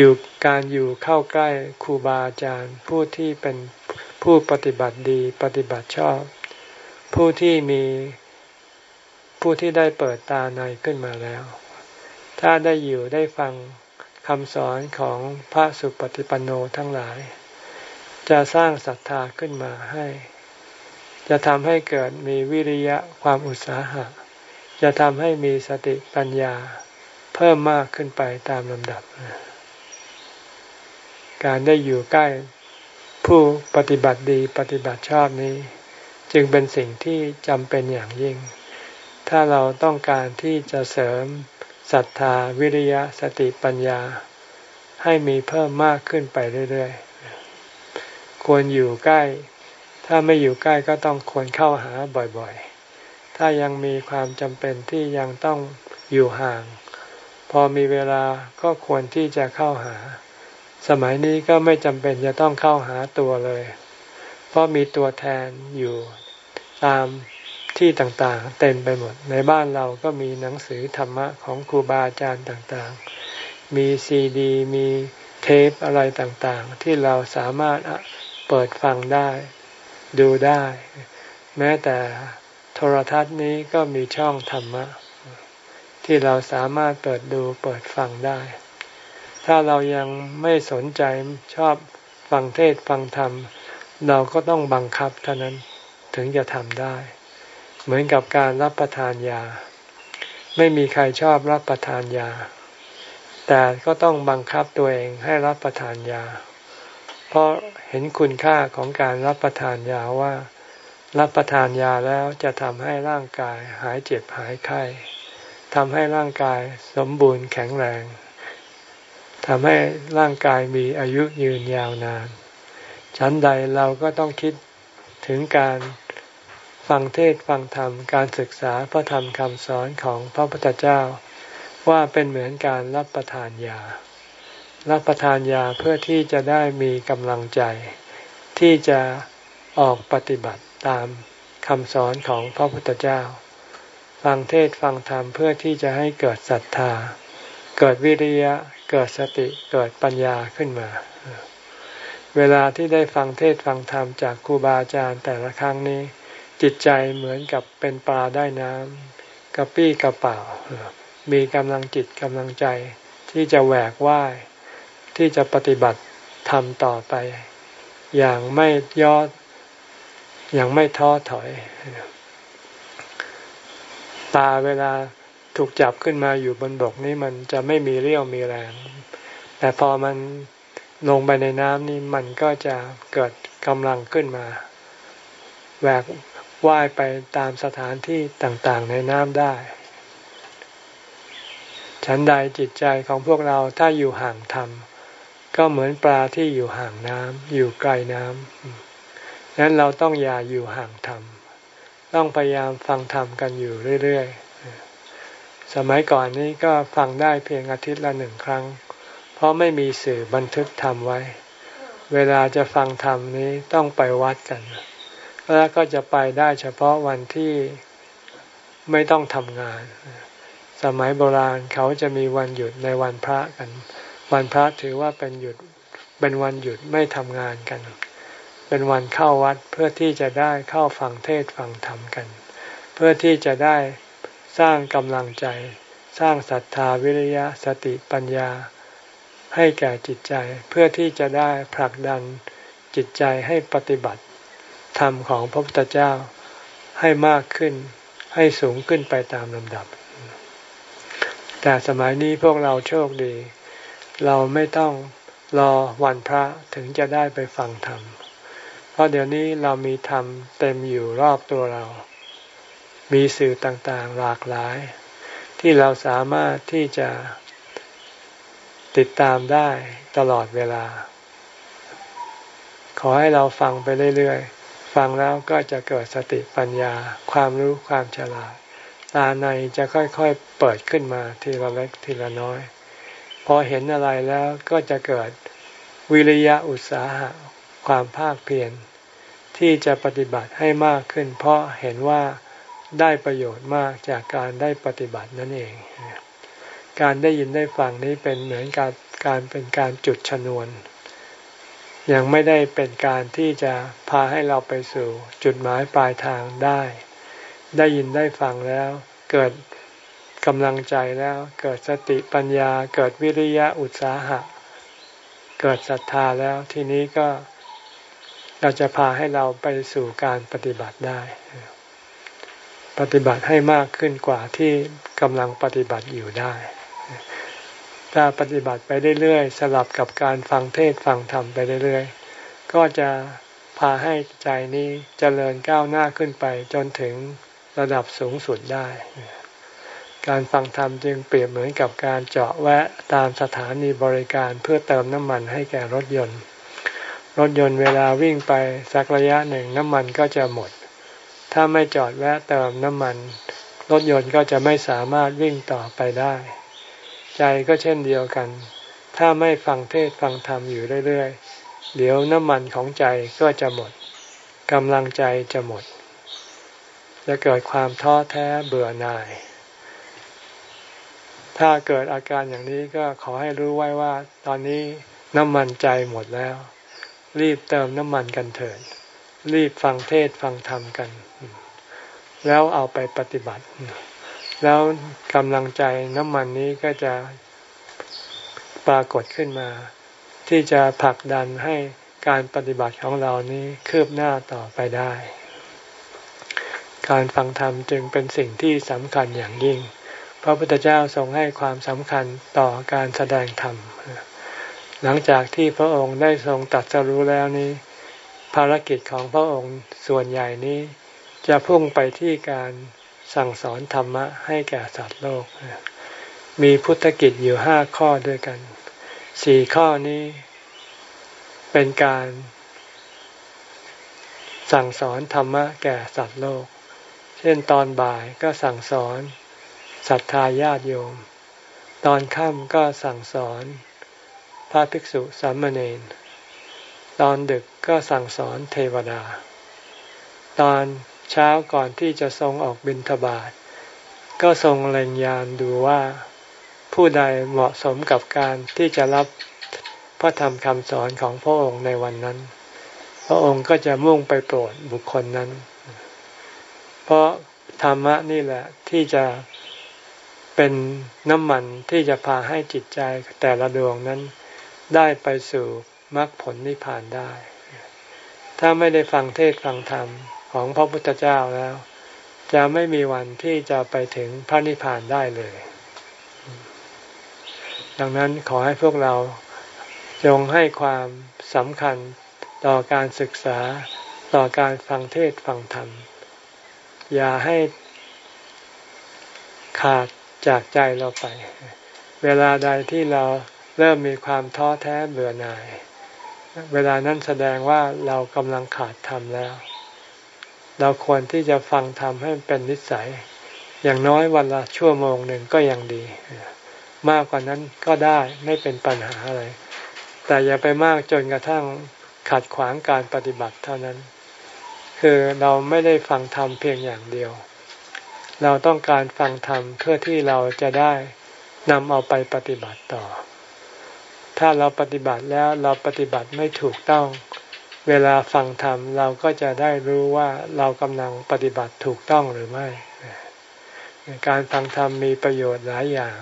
อยู่การอยู่เข้าใกล้ครูบาอาจารย์ ผู้ที่เป็นผู้ปฏิบัติดีปฏิบัติชอบ ผู้ที่มีผู้ที่ได้เปิดตาในขึ้นมาแล้ว ถ้าได้อยู่ได้ฟังคำสอนของพระสุปฏิปันโนทั้งหลาย จะสร้างศรัทธาขึ้นมาให้ จะทำให้เกิดมีวิริยะความอุตสาหะ จะทำให้มีสติปัญญาเพิ่มมากขึ้นไปตามลำดับ การได้อยู่ใกล้ผู้ปฏิบัติดีปฏิบัติชอบนี้ จึงเป็นสิ่งที่จำเป็นอย่างยิ่ง ถ้าเราต้องการที่จะเสริมศรัทธาวิริยะสติปัญญา ให้มีเพิ่มมากขึ้นไปเรื่อยๆ ควรอยู่ใกล้ ถ้าไม่อยู่ใกล้ก็ต้องควรเข้าหาบ่อยๆ ถ้ายังมีความจำเป็นที่ยังต้องอยู่ห่าง พอมีเวลาก็ควรที่จะเข้าหา สมัยนี้ก็ไม่จำเป็นจะต้องเข้าหาตัวเลย เพราะมีตัวแทนอยู่ตามที่ต่างๆ เต็มไปหมด ในบ้านเราก็มีหนังสือธรรมะของครูบาอาจารย์ต่างๆ มีซีดี มีเทปอะไรต่างๆ ที่เราสามารถเปิดฟังได้ ดูได้ แม้แต่โทรทัศน์นี้ก็มีช่องธรรมะ ที่เราสามารถเปิดดูเปิดฟังได้ ถ้าเรายังไม่สนใจชอบฟังเทศฟังธรรม เราก็ต้องบังคับเท่านั้นถึงจะทำได้ เหมือนกับการรับประทานยา ไม่มีใครชอบรับประทานยา แต่ก็ต้องบังคับตัวเองให้รับประทานยา เพราะเห็นคุณค่าของการรับประทานยาว่า รับประทานยาแล้วจะทำให้ร่างกายหายเจ็บหายไข้ทำให้ร่างกายสมบูรณ์แข็งแรง ทำให้ร่างกายมีอายุยืนยาวนานชั้นใดเราก็ต้องคิดถึงการฟังเทศฟังธรรมการศึกษาพระธรรมคำสอนของพระพุทธเจ้า ว่าเป็นเหมือนการรับประทานยา รับประทานยาเพื่อที่จะได้มีกำลังใจ ที่จะออกปฏิบัติตามคำสอนของพระพุทธเจ้า ฟังเทศฟังธรรมเพื่อที่จะให้เกิดศรัทธา เกิดวิริยะ เกิดสติเกิดปัญญาขึ้นมา เวลาที่ได้ฟังเทศฟังธรรมจากครูบาอาจารย์แต่ละครั้งนี้ จิตใจเหมือนกับเป็นปลาได้น้ำกระปี้กระเป๋ามีกำลังจิตกำลังใจที่จะแหวกว่ายที่จะปฏิบัติทำต่อไป อย่างไม่ยอดอย่างไม่ท้อถอยปลาเวลา ถูกจับขึ้นมาอยู่บนบกนี้มันจะไม่มีเรี่ยวมีแรง แต่พอมันลงไปในน้ำนี่มันก็จะเกิดกำลังขึ้นมาแหวกว่ายไปตามสถานที่ต่างๆ ในน้ำได้ ฉันใดจิตใจของพวกเราถ้าอยู่ห่างธรรม ก็เหมือนปลาที่อยู่ห่างน้ำอยู่ไกลน้ำดังนั้นเราต้องอย่าอยู่ห่างธรรม ต้องพยายามฟังธรรมกันอยู่เรื่อยๆ สมัยก่อนนี้ก็ฟังได้เพียงอาทิตย์ละหนึ่งครั้ง เพราะไม่มีสื่อบันทึกธรรมไว้ เวลาจะฟังธรรมนี้ต้องไปวัดกัน แล้วก็จะไปได้เฉพาะวันที่ไม่ต้องทำงาน สมัยโบราณเขาจะมีวันหยุดในวันพระกัน วันพระถือว่าเป็นหยุดเป็นวันหยุดไม่ทำงานกัน เป็นวันเข้าวัดเพื่อที่จะได้เข้าฟังเทศฟังธรรมกัน เพื่อที่จะได้ สร้างกำลังใจ สร้างศรัทธาวิริยะสติปัญญา ให้แก่จิตใจเพื่อที่จะได้ผลักดันจิตใจให้ปฏิบัติธรรมของพระพุทธเจ้าให้มากขึ้นให้สูงขึ้นไปตามลำดับ แต่สมัยนี้พวกเราโชคดี เราไม่ต้องรอวันพระถึงจะได้ไปฟังธรรม เพราะเดี๋ยวนี้เรามีธรรมเต็มอยู่รอบตัวเรา มีสื่อต่างๆหลากหลาย ที่เราสามารถที่จะติดตามได้ตลอดเวลา ขอให้เราฟังไปเรื่อยๆ ฟังแล้วก็จะเกิดสติปัญญา ความรู้ความฉลาด ตาในจะค่อยๆเปิดขึ้นมาทีละเล็กทีละน้อย พอเห็นอะไรแล้วก็จะเกิดวิริยะอุตสาหะความภาคเพียรที่จะปฏิบัติให้มากขึ้น เพราะเห็นว่า ได้ประโยชน์มากจากการได้ปฏิบัตินั่นเอง การได้ยินได้ฟังนี้เป็นเหมือนการการเป็นการจุดชนวน ยังไม่ได้เป็นการที่จะพาให้เราไปสู่จุดหมายปลายทางได้ ได้ยินได้ฟังแล้ว เกิดกำลังใจแล้ว เกิดสติปัญญา เกิดวิริยะอุตสาหะ เกิดศรัทธาแล้วทีนี้ก็เราจะพาให้เราไปสู่การปฏิบัติได้ ปฏิบัติให้มากขึ้นกว่าที่กำลังปฏิบัติอยู่ได้ ถ้าปฏิบัติไปเรื่อยๆสลับกับการฟังเทศฟังธรรมไปเรื่อยๆ ก็จะพาให้ใจนี้เจริญก้าวหน้าขึ้นไปจนถึงระดับสูงสุดได้ การฟังธรรมจึงเปรียบเหมือนกับการเจาะแวะตามสถานีบริการเพื่อเติมน้ำมันให้แก่รถยนต์ รถยนต์เวลาวิ่งไปสักระยะหนึ่งน้ำมันก็จะหมด ถ้าไม่จอดแวะเติมน้ำมัน รถยนต์ก็จะไม่สามารถวิ่งต่อไปได้ ใจก็เช่นเดียวกัน ถ้าไม่ฟังเทศฟังธรรมอยู่เรื่อยๆ เดี๋ยวน้ำมันของใจก็จะหมดกำลังใจจะหมด จะเกิดความท้อแท้เบื่อหน่าย ถ้าเกิดอาการอย่างนี้ก็ขอให้รู้ไว้ว่า ตอนนี้น้ำมันใจหมดแล้ว รีบเติมน้ำมันกันเถิดรีบฟังเทศฟังธรรมกัน แล้วเอาไปปฏิบัติ แล้วกำลังใจน้ำมันนี้ก็จะปรากฏขึ้นมา ที่จะผลักดันให้การปฏิบัติของเรานี้คืบหน้าต่อไปได้ การฟังธรรมจึงเป็นสิ่งที่สำคัญอย่างยิ่ง พระพุทธเจ้าทรงให้ความสำคัญต่อการแสดงธรรม หลังจากที่พระองค์ได้ทรงตัดสรู้แล้วนี้ ภารกิจของพระองค์ส่วนใหญ่นี้ จะพุ่งไปที่การสั่งสอนธรรมะให้แก่สัตว์โลก มีพุทธกิจอยู่ห้าข้อด้วยกัน สี่ข้อนี้ เป็นการ สั่งสอนธรรมะแก่สัตว์โลก เช่นตอนบ่ายก็สั่งสอนศรัทธาญาติโยม ตอนค่ำก็สั่งสอน พระภิกษุสามเณร ตอนดึกก็สั่งสอนเทวดา ตอน เช้าก่อนที่จะทรงออกบิณฑบาตก็ทรงเล็งยานดูว่าผู้ใดเหมาะสมกับการที่จะรับพระธรรมคำสอนของพระองค์ในวันนั้น พระองค์ก็จะมุ่งไปโปรดบุคคลนั้น เพราะธรรมะนี่แหละที่จะเป็นน้ำมันที่จะพาให้จิตใจแต่ละดวงนั้น ได้ไปสู่มรรคผลนิพพานได้ ถ้าไม่ได้ฟังเทศฟังธรรม ของพระพุทธเจ้าแล้ว จะไม่มีวันที่จะไปถึงพระนิพพานได้เลย ดังนั้นขอให้พวกเราจงให้ความสำคัญต่อการศึกษาต่อการฟังเทศฟังธรรม อย่าให้ขาดจากใจเราไป เวลาใดที่เราเริ่มมีความท้อแท้เบื่อหน่าย เวลานั้นแสดงว่าเรากำลังขาดธรรมแล้ว เราควรที่จะฟังธรรมให้เป็นนิสัย อย่างน้อยวันละชั่วโมงหนึ่งก็ยังดี มากกว่านั้นก็ได้ไม่เป็นปัญหาอะไร แต่อย่าไปมากจนกระทั่งขัดขวางการปฏิบัติเท่านั้น คือเราไม่ได้ฟังธรรมเพียงอย่างเดียว เราต้องการฟังธรรมเพื่อที่เราจะได้นำเอาไปปฏิบัติต่อ ถ้าเราปฏิบัติแล้วเราปฏิบัติไม่ถูกต้อง เวลาฟังธรรมเราก็จะได้รู้ว่าเรากำลังปฏิบัติถูกต้องหรือไม่ การฟังธรรมมีประโยชน์หลายอย่าง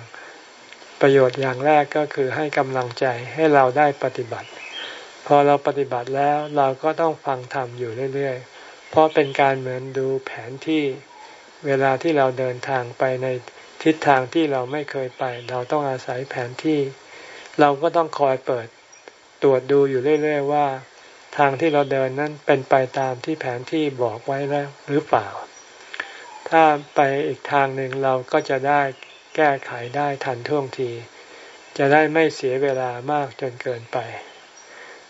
ประโยชน์อย่างแรกก็คือให้กำลังใจให้เราได้ปฏิบัติ พอเราปฏิบัติแล้วเราก็ต้องฟังธรรมอยู่เรื่อยๆ เพราะเป็นการเหมือนดูแผนที่เวลาที่เราเดินทางไปในทิศทางที่เราไม่เคยไป เราต้องอาศัยแผนที่ เราก็ต้องคอยเปิดตรวจดูอยู่เรื่อย ๆ ว่า ทางที่เราเดินนั้นเป็นไปตามที่แผนที่บอกไว้แล้วหรือเปล่า ถ้าไปอีกทางหนึ่งเราก็จะได้แก้ไขได้ทันท่วงที จะได้ไม่เสียเวลามากจนเกินไป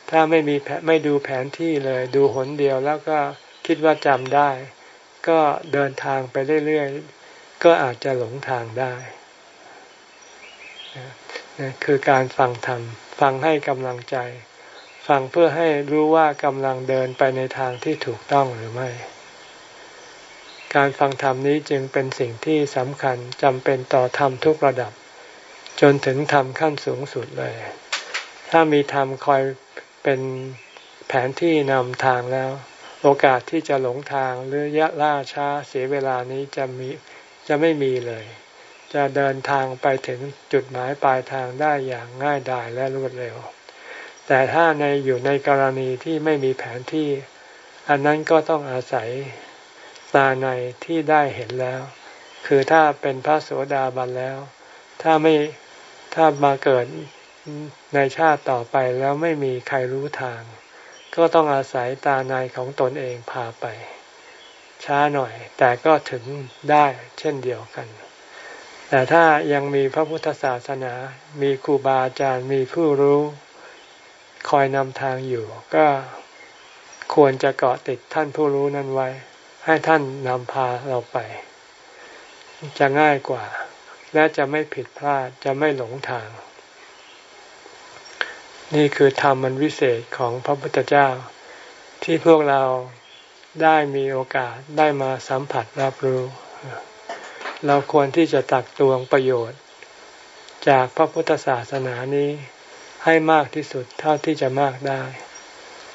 ถ้าไม่มีไม่ดูแผนที่เลยดูหนเดียวแล้วก็คิดว่าจำได้ ก็เดินทางไปเรื่อยๆ ก็อาจจะหลงทางได้คือการฟังธรรมฟังให้กำลังใจ ฟังเพื่อให้รู้ว่ากำลังเดินไปในทางที่ถูกต้องหรือไม่ การฟังธรรมนี้จึงเป็นสิ่งที่สำคัญจำเป็นต่อธรรมทุกระดับ จนถึงธรรมขั้นสูงสุดเลย ถ้ามีธรรมคอยเป็นแผนที่นำทางแล้ว โอกาสที่จะหลงทางหรือยะล่าช้าเสียเวลานี้จะมีจะไม่มีเลย จะเดินทางไปถึงจุดหมายปลายทางได้อย่างง่ายดายและรวดเร็ว แต่ถ้าในอยู่ในกรณีที่ไม่มีแผนที่ อันนั้นก็ต้องอาศัยตาในที่ได้เห็นแล้ว คือถ้าเป็นพระโสดาบันแล้ว ถ้าไม่ถ้ามาเกิดในชาติต่อไปแล้วไม่มีใครรู้ทาง ก็ต้องอาศัยตาในของตนเองพาไป ช้าหน่อย แต่ก็ถึงได้เช่นเดียวกัน แต่ถ้ายังมีพระพุทธศาสนา มีครูบาอาจารย์มีผู้รู้ คอยนำทางอยู่ ก็ควรจะเกาะติดท่านผู้รู้นั้นไว้ ให้ท่านนำพาเราไป จะง่ายกว่า และจะไม่ผิดพลาดจะไม่หลงทาง นี่คือธรรมมันวิเศษของพระพุทธเจ้า ที่พวกเราได้มีโอกาสได้มาสัมผัสรับรู้ เราควรที่จะตักตวงประโยชน์ จากพระพุทธศาสนานี้ ให้มากที่สุดเท่าที่จะมากได้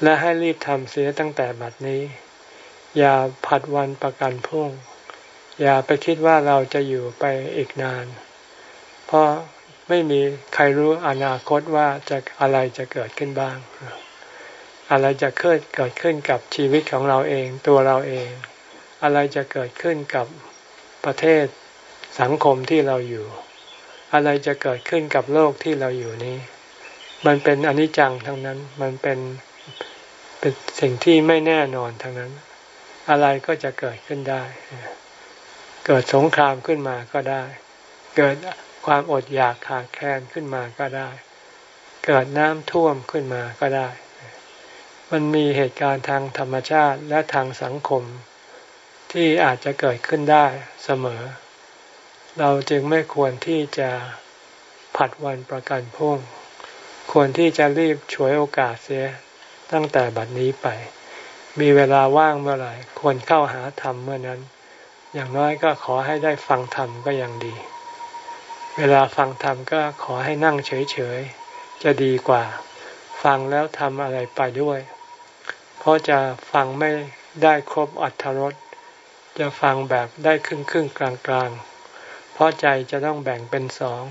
และให้รีบทำเสียตั้งแต่บัดนี้ อย่าผัดวันประกันพรุ่ง อย่าไปคิดว่าเราจะอยู่ไปอีกนาน เพราะไม่มีใครรู้อนาคตว่าจะอะไรจะเกิดขึ้นบ้าง อะไรจะเกิดเกิดขึ้นกับชีวิตของเราเองตัวเราเอง อะไรจะเกิดขึ้นกับประเทศสังคมที่เราอยู่ อะไรจะเกิดขึ้นกับโลกที่เราอยู่นี้ มันเป็นอนิจจังทั้งนั้น มันเป็นเป็นสิ่งที่ไม่แน่นอนทั้งนั้น อะไรก็จะเกิดขึ้นได้ เกิดสงครามขึ้นมาก็ได้ เกิดความอดอยากขาดแคลนขึ้นมาก็ได้ เกิดน้ำท่วมขึ้นมาก็ได้ มันมีเหตุการณ์ทางธรรมชาติและทางสังคม ที่อาจจะเกิดขึ้นได้เสมอ เราจึงไม่ควรที่จะผัดวันประกันพรุ่ง ควรที่จะรีบฉวยโอกาสเสียตั้งแต่บัดนี้ไป มีเวลาว่างเมื่อไหร่ควรเข้าหาธรรมเมื่อนั้น อย่างน้อยก็ขอให้ได้ฟังธรรมก็ยังดี เวลาฟังธรรมก็ขอให้นั่งเฉยๆ จะดีกว่า ฟังแล้วทำอะไรไปด้วย เพราะจะฟังไม่ได้ครบอัธรสจะฟังแบบได้ครึ่งครึ่งกลางกลางเพราะใจจะต้องแบ่งเป็นสอง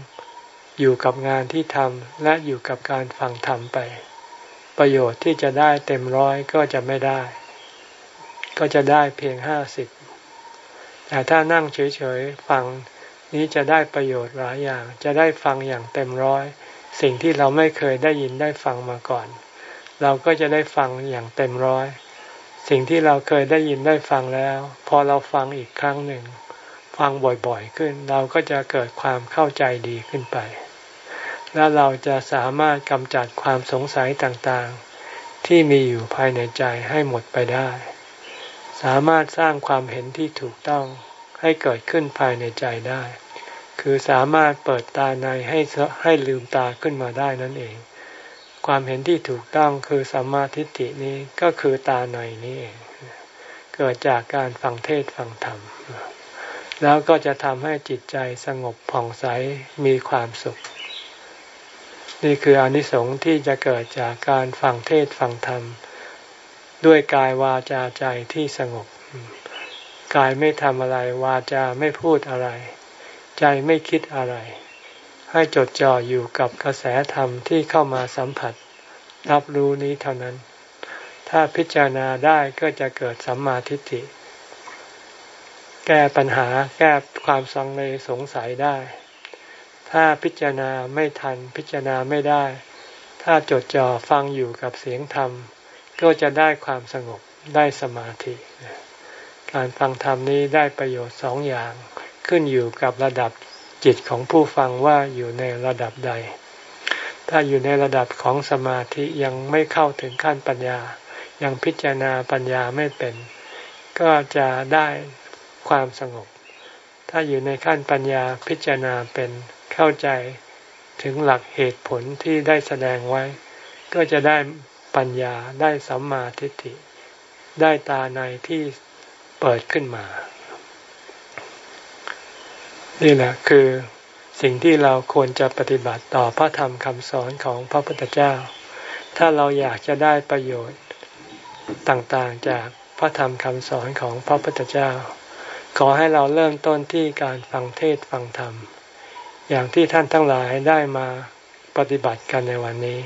อยู่กับงานที่ทำและอยู่กับการฟังธรรมไป ประโยชน์ที่จะได้เต็มร้อยก็จะไม่ได้ ก็จะได้เพียงห้าสิบแต่ถ้านั่งเฉยๆฟังนี้จะได้ประโยชน์หลายอย่าง จะได้ฟังอย่างเต็มร้อย สิ่งที่เราไม่เคยได้ยินได้ฟังมาก่อน เราก็จะได้ฟังอย่างเต็มร้อย สิ่งที่เราเคยได้ยินได้ฟังแล้ว พอเราฟังอีกครั้งหนึ่ง ฟังบ่อยๆขึ้น เราก็จะเกิดความเข้าใจดีขึ้นไป และเราจะสามารถกำจัดความสงสัยต่างๆ ที่มีอยู่ภายในใจให้หมดไปได้ สามารถสร้างความเห็นที่ถูกต้องให้เกิดขึ้นภายในใจได้ คือสามารถเปิดตาในให้ให้ลืมตาขึ้นมาได้นั่นเอง ความเห็นที่ถูกต้องคือสัมมาทิฏฐินี้ก็คือตาในนี้เอง เกิดจากการฟังเทศฟังธรรม แล้วก็จะทำให้จิตใจสงบผ่องใสมีความสุข นี่คืออนิสงส์ที่จะเกิดจากการฟังเทศฟังธรรม ด้วยกายวาจาใจที่สงบ กายไม่ทำอะไรวาจาไม่พูดอะไร ใจไม่คิดอะไร ให้จดจ่ออยู่กับกระแสธรรมที่เข้ามาสัมผัส รับรู้นี้เท่านั้น ถ้าพิจารณาได้ก็จะเกิดสัมมาทิฏฐิ แก้ปัญหาแก้ความสังเลสงสัยได้ ถ้าพิจารณาไม่ทันพิจารณาไม่ได้ ถ้าจดจ่อฟังอยู่กับเสียงธรรม ก็จะได้ความสงบได้สมาธิ การฟังธรรมนี้ได้ประโยชน์สองอย่าง ขึ้นอยู่กับระดับจิตของผู้ฟังว่าอยู่ในระดับใด ถ้าอยู่ในระดับของสมาธิยังไม่เข้าถึงขั้นปัญญา ยังพิจารณาปัญญาไม่เป็น ก็จะได้ความสงบ ถ้าอยู่ในขั้นปัญญาพิจารณาเป็น เข้าใจถึงหลักเหตุผลที่ได้แสดงไว้ ก็จะได้ปัญญาได้สัมมาทิฏฐิ ได้ตาในที่เปิดขึ้นมา นี่แหละคือสิ่งที่เราควรจะปฏิบัติต่อพระธรรมคำสอนของพระพุทธเจ้า ถ้าเราอยากจะได้ประโยชน์ต่างๆจากพระธรรมคำสอนของพระพุทธเจ้า ขอให้เราเริ่มต้นที่การฟังเทศฟังธรรม อย่างที่ท่านทั้งหลายได้มาปฏิบัติกันในวันนี้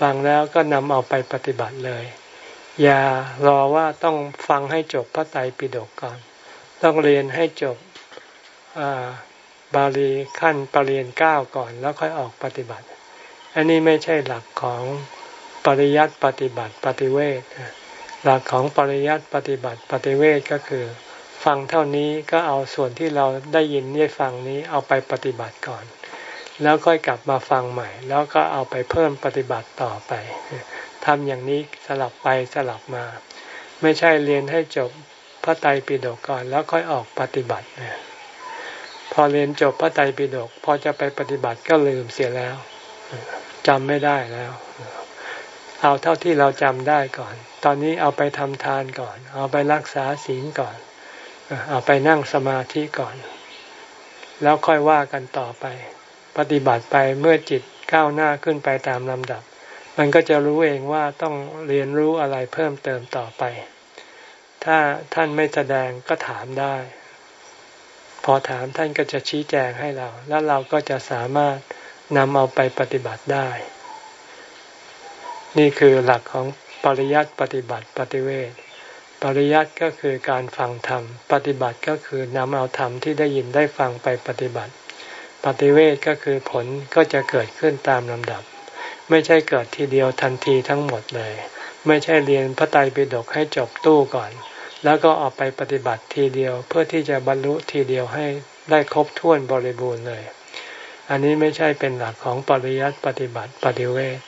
ฟังแล้วก็นำเอาไปปฏิบัติเลย อย่ารอว่าต้องฟังให้จบพระไตรปิฎกก่อน ต้องเรียนให้จบบาลีขั้นปรริญญาเก้าก่อน แล้วค่อยออกปฏิบัติ อันนี้ไม่ใช่หลักของปริยัติปฏิบัติปฏิเวทหลักของปริยัติปฏิบัติปฏิเวทก็คือ ฟังเท่านี้ก็เอาส่วนที่เราได้ยินได้ฟังนี้เอาไปปฏิบัติก่อน แล้วค่อยกลับมาฟังใหม่ แล้วก็เอาไปเพิ่มปฏิบัติต่อไปทำอย่างนี้สลับไปสลับมา ไม่ใช่เรียนให้จบพระไตรปิฎกก่อนแล้วค่อยออกปฏิบัติพอเรียนจบพระไตรปิฎกพอจะไปปฏิบัติก็ลืมเสียแล้วจำไม่ได้แล้ว เอาเท่าที่เราจำได้ก่อน ตอนนี้เอาไปทำทานก่อน เอาไปรักษาศีลก่อน เอาไปนั่งสมาธิก่อน แล้วค่อยว่ากันต่อไป ปฏิบัติไปเมื่อจิตก้าวหน้าขึ้นไปตามลำดับ มันก็จะรู้เองว่าต้องเรียนรู้อะไรเพิ่มเติมต่อไป ถ้าท่านไม่แสดงก็ถามได้ พอถามท่านก็จะชี้แจงให้เรา แล้วเราก็จะสามารถนำเอาไปปฏิบัติได้ นี่คือหลักของปริยัติปฏิบัติปฏิเวท ปริยัติก็คือการฟังธรรม ปฏิบัติก็คือนำเอาธรรมที่ได้ยินได้ฟังไปปฏิบัติ ปฏิเวทก็คือผลก็จะเกิดขึ้นตามลำดับ ไม่ใช่เกิดทีเดียวทันทีทั้งหมดเลย ไม่ใช่เรียนพระไตรปิฎกให้จบตู้ก่อน แล้วก็ออกไปปฏิบัติทีเดียวเพื่อที่จะบรรลุทีเดียวให้ได้ครบถ้วนบริบูรณ์เลย อันนี้ไม่ใช่เป็นหลักของปริยัติปฏิบัติปฏิเวท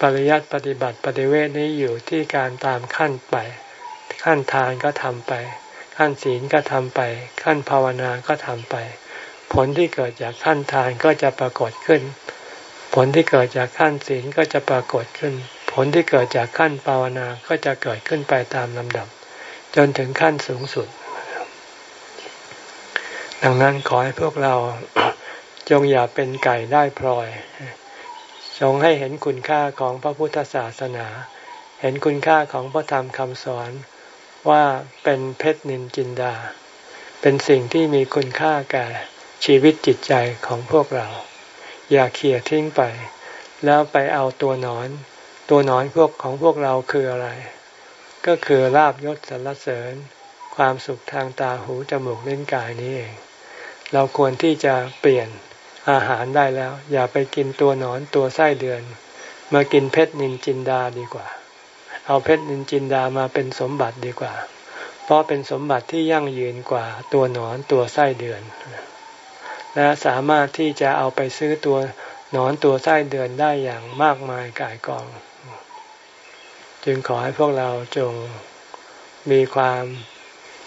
ปริยัติปฏิบัติปฏิเวทนี้อยู่ที่การตามขั้นไป ขั้นทานก็ทำไป ขั้นศีลก็ทำไป ขั้นภาวนาก็ทำไป ผลที่เกิดจากขั้นทานก็จะปรากฏขึ้น ผลที่เกิดจากขั้นศีลก็จะปรากฏขึ้น ผลที่เกิดจากขั้นภาวนาก็จะเกิดขึ้นไปตามลำดับ จนถึงขั้นสูงสุด ดังนั้นขอให้พวกเราจงอย่าเป็นไก่ได้พลอย จงให้เห็นคุณค่าของพระพุทธศาสนา เห็นคุณค่าของพระธรรมคำสอน ว่าเป็นเพชรนินจินดา เป็นสิ่งที่มีคุณค่าแก่ชีวิตจิตใจของพวกเรา อย่าเขี่ยทิ้งไป แล้วไปเอาตัวหนอน ตัวหนอนพวกของพวกเราคืออะไร ก็คือลาบยศสรรเสริญ ความสุขทางตาหูจมูกเล่นกายนี้เอง เราควรที่จะเปลี่ยนอาหารได้แล้ว อย่าไปกินตัวหนอนตัวไส้เดือน มากินเพชรนินจินดาดีกว่า เอาเพชรนินจินดามาเป็นสมบัติดีกว่า เพราะเป็นสมบัติที่ยั่งยืนกว่าตัวหนอนตัวไส้เดือน และสามารถที่จะเอาไปซื้อตัวหนอนตัวไส้เดือนได้อย่างมากมายกายกอง จึงขอให้พวกเราจงมีความ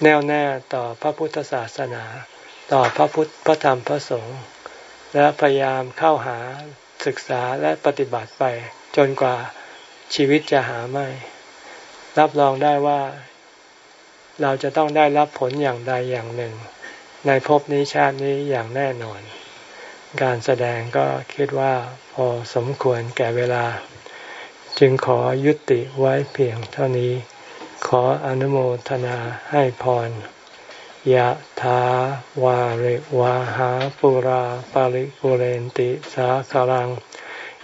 แน่วแน่ต่อพระพุทธศาสนา ต่อพระพุทธพระธรรมพระสงฆ์และพยายามเข้าหาศึกษาและปฏิบัติไปจนกว่า ชีวิตจะหาไม่ รับรองได้ว่า เราจะต้องได้รับผลอย่างใดอย่างหนึ่ง ในภพนี้ชาตินี้อย่างแน่นอน การแสดงก็คิดว่าพอสมควรแก่เวลา จึงขอยุติไว้เพียงเท่านี้ ขออนุโมทนาให้พรยะถาวาริวาหาปุราปาริปุเรนติสาคลัง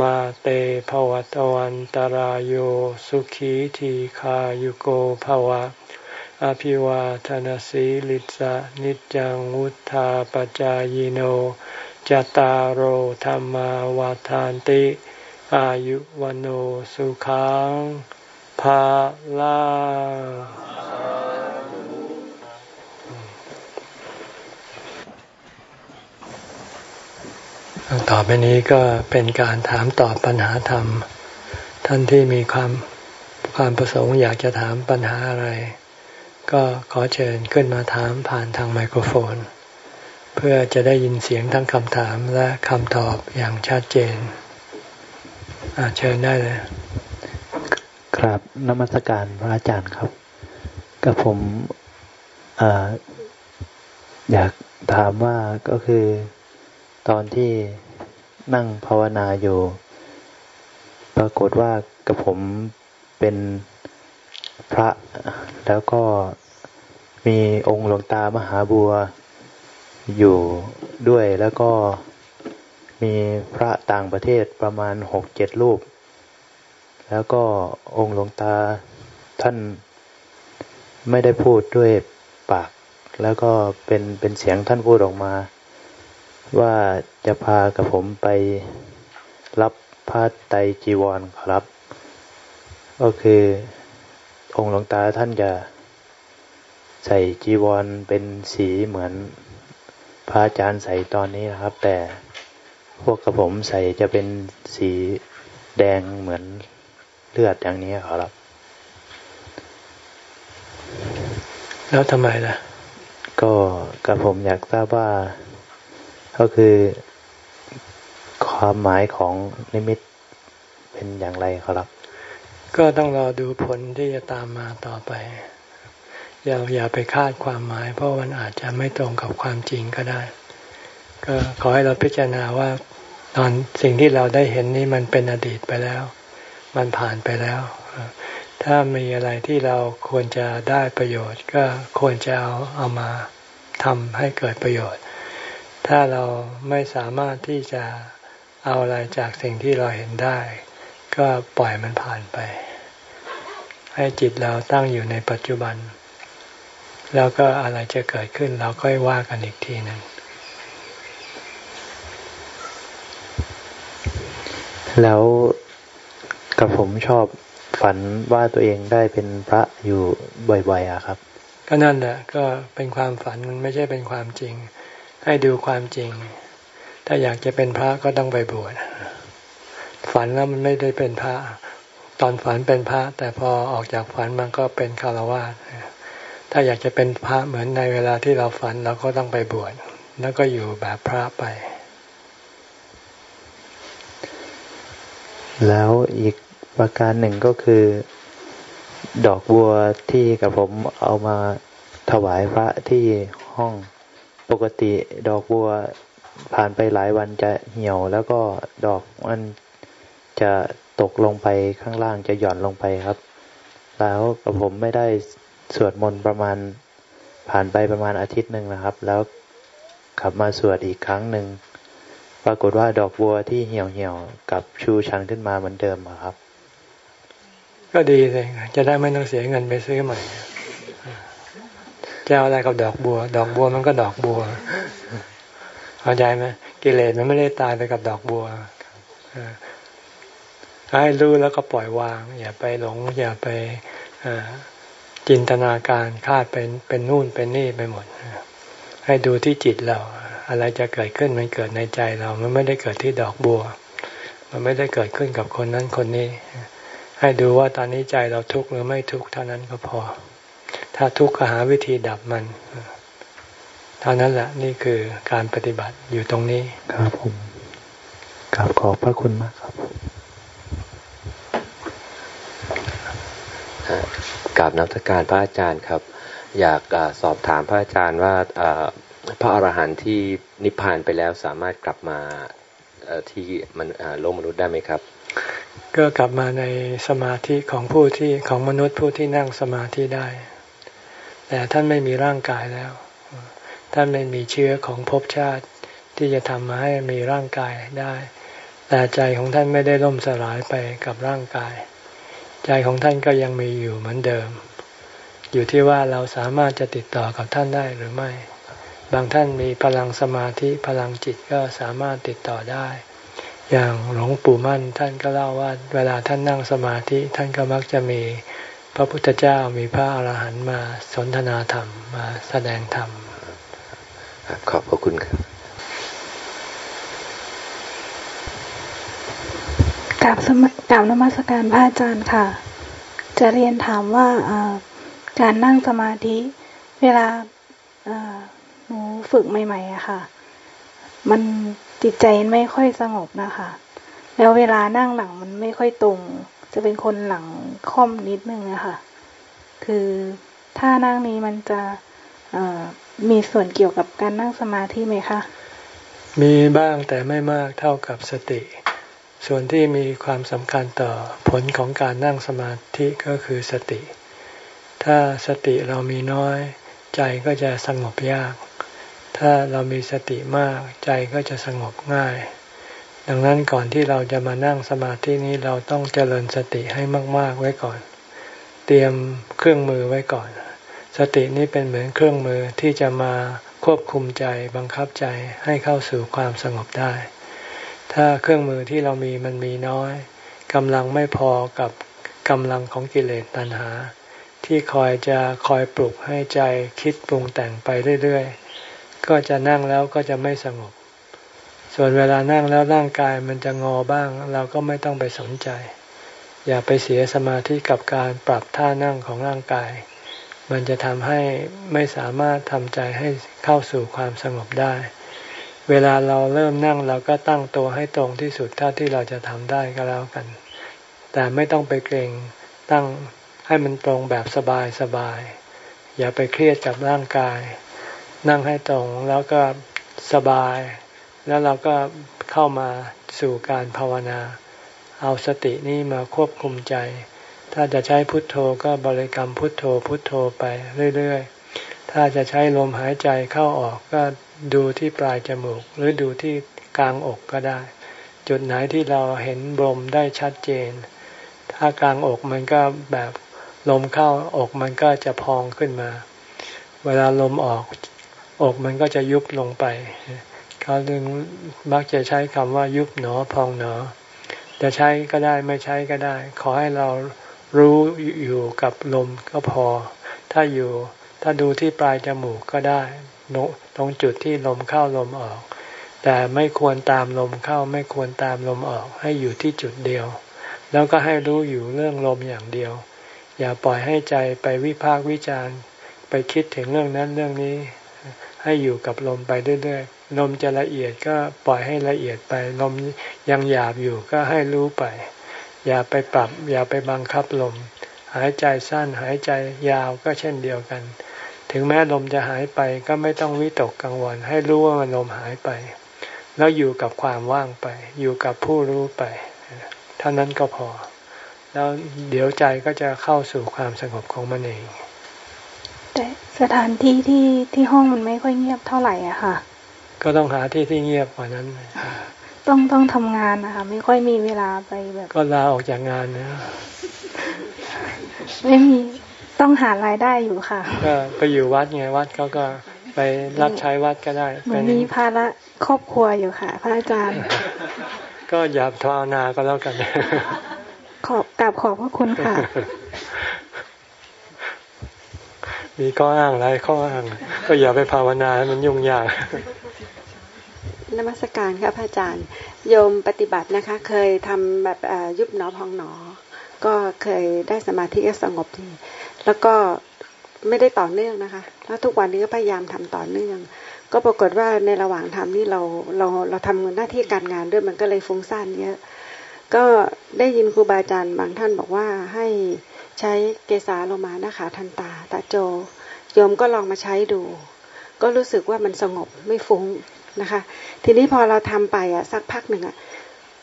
มาเตภวตวันตารโยสุขีทีขายุโกภวะ อภิวาทนสีลิสะนิจังวุธาปจายโนจตารโหธรรมวาทานติ อายุวันโอสุขังภาลา ต่อไปนี้ก็เป็นการถามตอบปัญหาธรรม ท่านที่มีความความประสงค์อยากจะถามปัญหาอะไร ก็ขอเชิญขึ้นมาถามผ่านทางไมโครโฟน เพื่อจะได้ยินเสียงทั้งคำถามและคำตอบอย่างชัดเจนเชิญได้เลย ครับนมัสการพระอาจารย์ครับกับผมออยากถามว่าก็คือ ตอนที่นั่งภาวนาอยู่ ปรากฏว่ากับผมเป็นพระ แล้วก็มีองค์หลวงตามหาบัวอยู่ด้วยแล้วก็มีพระต่างประเทศประมาณหกเจ็ดรูป แล้วก็องค์หลวงตาท่านไม่ได้พูดด้วยปาก แล้วก็เป็นเป็นเสียงท่านพูดออกมา ว่าจะพากับผมไปรับพระไตรจีวรครับ ก็คือองค์หลวงตาท่านจะใส่จีวรเป็นสีเหมือนพระอาจารย์ใส่ตอนนี้นะครับ แต่พวกกระผมใส่จะเป็นสีแดงเหมือนเลือดอย่างนี้ครับ แล้วทำไมล่ะ ก็กระผมอยากทราบว่า ก็คือความหมายของนิมิตเป็นอย่างไรครับ ก็ต้องรอดูผลที่จะตามมาต่อไป อย่าอย่าไปคาดความหมาย เพราะมันอาจจะไม่ตรงกับความจริงก็ได้ ก็ขอให้เราพิจารณาว่า ตอนสิ่งที่เราได้เห็นนี่มันเป็นอดีตไปแล้ว มันผ่านไปแล้ว ถ้ามีอะไรที่เราควรจะได้ประโยชน์ ก็ควรจะเอาเอามาทำให้เกิดประโยชน์ ถ้าเราไม่สามารถที่จะเอาอะไรจากสิ่งที่เราเห็นได้ ก็ปล่อยมันผ่านไป ให้จิตเราตั้งอยู่ในปัจจุบัน แล้วก็อะไรจะเกิดขึ้นเราค่อยว่ากันอีกทีหนึ่งแล้วกับผมชอบฝันว่าตัวเองได้เป็นพระอยู่บ่อยๆอะครับ ก็นั่นแหละก็เป็นความฝันมันไม่ใช่เป็นความจริง ให้ดูความจริง ถ้าอยากจะเป็นพระก็ต้องไปบวชฝันแล้วมันไม่ได้เป็นพระ ตอนฝันเป็นพระ แต่พอออกจากฝันมันก็เป็นคารวะถ้าอยากจะเป็นพระเหมือนในเวลาที่เราฝันเราก็ต้องไปบวชแล้วก็อยู่แบบพระไป แล้วอีกประการหนึ่งก็คือ ดอกบัวที่กับผมเอามาถวายพระที่ห้อง ปกติดอกบัวผ่านไปหลายวันจะเหี่ยว แล้วก็ดอกมันจะตกลงไปข้างล่างจะหย่อนลงไปครับ แล้วกับผมไม่ได้สวดมนต์ประมาณผ่านไปประมาณอาทิตย์หนึ่งนะครับ แล้วขับมาสวดอีกครั้งหนึ่งปรากฏว่าดอกบัวที่เหี่ยวเหี่ยวกับชูชันขึ้นมาเหมือนเดิมครับ ก็ดีเลยจะได้ไม่ต้องเสียเงินไปซื้อใหม่ จะเอาอะไรกับดอกบัว ดอกบัวมันก็ดอกบัวเข้าใจไหมกิเลสมันไม่ได้ตายไปกับดอกบัวให้รู้แล้วก็ปล่อยวาง อย่าไปหลง อย่าไปจินตนาการคาดเป็นเป็นนู่นเป็นนี่ไปหมด ให้ดูที่จิตเรา อะไรจะเกิดขึ้นมันเกิดในใจเรา มันไม่ได้เกิดที่ดอกบัว มันไม่ได้เกิดขึ้นกับคนนั้นคนนี้ ให้ดูว่าตอนนี้ใจเราทุกข์หรือไม่ทุกข์เท่านั้นก็พอ ถ้าทุกข์ก็หาวิธีดับมันเท่านั้นแหละนี่คือการปฏิบัติอยู่ตรงนี้ ครับผมกราบขอบพระคุณมากครับกราบนักการพระอาจารย์ครับ อยากอสอบถามพระอาจารย์ว่าพระอรหันต์ที่นิพพานไปแล้วสามารถกลับมาที่มันโลกมนุษย์ได้ไหมครับ ก็กลับมาในสมาธิของผู้ที่ของมนุษย์ผู้ที่นั่งสมาธิได้ แต่ท่านไม่มีร่างกายแล้ว ท่านไม่มีเชื้อของภพชาติที่จะทำมาให้มีร่างกายได้ แต่ใจของท่านไม่ได้ล่มสลายไปกับร่างกาย ใจของท่านก็ยังมีอยู่เหมือนเดิม อยู่ที่ว่าเราสามารถจะติดต่อกับท่านได้หรือไม่ บางท่านมีพลังสมาธิพลังจิตก็สามารถติดต่อได้ อย่างหลวงปู่มั่นท่านก็เล่าว่า เวลาท่านนั่งสมาธิท่านก็มักจะมี พระพุทธเจ้ามีพระอาหารหันต์มาสนทนาธรรมมาแสดงธรรม ขอบพระคุณครับกราบสมกราบนมัสการพระอาจารย์ค่ะ จะเรียนถามว่าการนั่งสมาธิเวลาหนูฝึกใหม่ๆอะค่ะ มันจิตใจไม่ค่อยสงบนะคะ แล้วเวลานั่งหลังมันไม่ค่อยตรง จะเป็นคนหลังค่อมนิดนึงนะคะคือถ้านั่งนี้มันจะมีส่วนเกี่ยวกับการนั่งสมาธิไหมคะ มีบ้างแต่ไม่มากเท่ากับสติ ส่วนที่มีความสำคัญต่อผลของการนั่งสมาธิก็คือสติ ถ้าสติเรามีน้อย ใจก็จะสงบยาก ถ้าเรามีสติมากใจก็จะสงบง่าย ดังนั้นก่อนที่เราจะมานั่งสมาธินี้เราต้องเจริญสติให้มาก ๆ ไว้ก่อน เตรียมเครื่องมือไว้ก่อน สตินี้เป็นเหมือนเครื่องมือที่จะมาควบคุมใจบังคับใจให้เข้าสู่ความสงบได้ ถ้าเครื่องมือที่เรามีมันมีน้อยกำลังไม่พอกับกำลังของกิเลสตัณหา ที่คอยจะคอยปลุกให้ใจคิดปรุงแต่งไปเรื่อย ๆ ก็จะนั่งแล้วก็จะไม่สงบ ส่วนเวลานั่งแล้วร่างกายมันจะงอบ้าง เราก็ไม่ต้องไปสนใจ อย่าไปเสียสมาธิกับการปรับท่านั่งของร่างกาย มันจะทำให้ไม่สามารถทำใจให้เข้าสู่ความสงบได้ เวลาเราเริ่มนั่งเราก็ตั้งตัวให้ตรงที่สุดเท่าที่เราจะทำได้ก็แล้วกัน แต่ไม่ต้องไปเกรงตั้งให้มันตรงแบบสบายสบาย อย่าไปเครียดกับร่างกาย นั่งให้ตรงแล้วก็สบาย แล้วเราก็เข้ามาสู่การภาวนา เอาสตินี้มาควบคุมใจ ถ้าจะใช้พุทโธก็บริกรรมพุทโธพุทโธไปเรื่อยๆ ถ้าจะใช้ลมหายใจเข้าออกก็ดูที่ปลายจมูก หรือดูที่กลางอกก็ได้ จุดไหนที่เราเห็นลมได้ชัดเจน ถ้ากลางอกมันก็แบบลมเข้าอกมันก็จะพองขึ้นมา เวลาลมออก อกมันก็จะยุบลงไป เขาดึงมักจะใช้คำว่ายุบหนอพองหนอ จะใช้ก็ได้ไม่ใช้ก็ได้ ขอให้เรารู้อยู่กับลมก็พอ ถ้าอยู่ถ้าดูที่ปลายจมูกก็ได้ตรงจุดที่ลมเข้าลมออก แต่ไม่ควรตามลมเข้าไม่ควรตามลมออก ให้อยู่ที่จุดเดียว แล้วก็ให้รู้อยู่เรื่องลมอย่างเดียว อย่าปล่อยให้ใจไปวิพากวิจารณ์ ไปคิดถึงเรื่องนั้นเรื่องนี้ ให้อยู่กับลมไปเรื่อยๆ ลมจะละเอียดก็ปล่อยให้ละเอียดไป ลมยังหยาบอยู่ก็ให้รู้ไป อย่าไปปรับ อย่าไปบังคับลม หายใจสั้นหายใจยาวก็เช่นเดียวกัน ถึงแม้ลมจะหายไปก็ไม่ต้องวิตกกังวล ให้รู้ว่ามันลมหายไป แล้วอยู่กับความว่างไป อยู่กับผู้รู้ไปเท่านั้นก็พอ แล้วเดี๋ยวใจก็จะเข้าสู่ความสงบของมันเอง แต่สถานที่ที่ที่ห้องมันไม่ค่อยเงียบเท่าไหร่อะค่ะ ก็ต้องหาที่ที่เงียบกว่านั้น ต้องต้องทำงานนะคะ ไม่ค่อยมีเวลาไปแบบ ก็ลาออกจากงานนะไม่มีต้องหารายได้อยู่ค่ะ ก็ไปอยู่วัดไงวัดเขาก็ไปรับใช้วัดก็ได้มันมีภาระครอบครัวอยู่ค่ะ พระอาจารย์ ก็อย่าทวนาก็แล้วกัน ขอบกราบขอบพระคุณค่ะ มีข้ออ้างหลายข้ออ้าง ก็อย่าไปภาวนาให้มันยุ่งยาก นมัสการครับพระอาจารย์ โยมปฏิบัตินะคะ เคยทำแบบยุบหนอพองหนอ ก็เคยได้สมาธิก็สงบดีแล้วก็ไม่ได้ต่อเนื่องนะคะ แล้วทุกวันนี้ก็พยายามทำต่อเนื่อง ก็ปรากฏว่าในระหว่างทำนี่เราเราเราทำหน้าที่การงานด้วยมันก็เลยฟุ้งซ่านเยอะ ก็ได้ยินครูบาอาจารย์บางท่านบอกว่าให้ใช้เกสาโลมานะคะทันตาตาโจ โยมก็ลองมาใช้ดู ก็รู้สึกว่ามันสงบไม่ฟุ้ง นะคะ ทีนี้พอเราทำไปอะสักพักหนึ่งอะ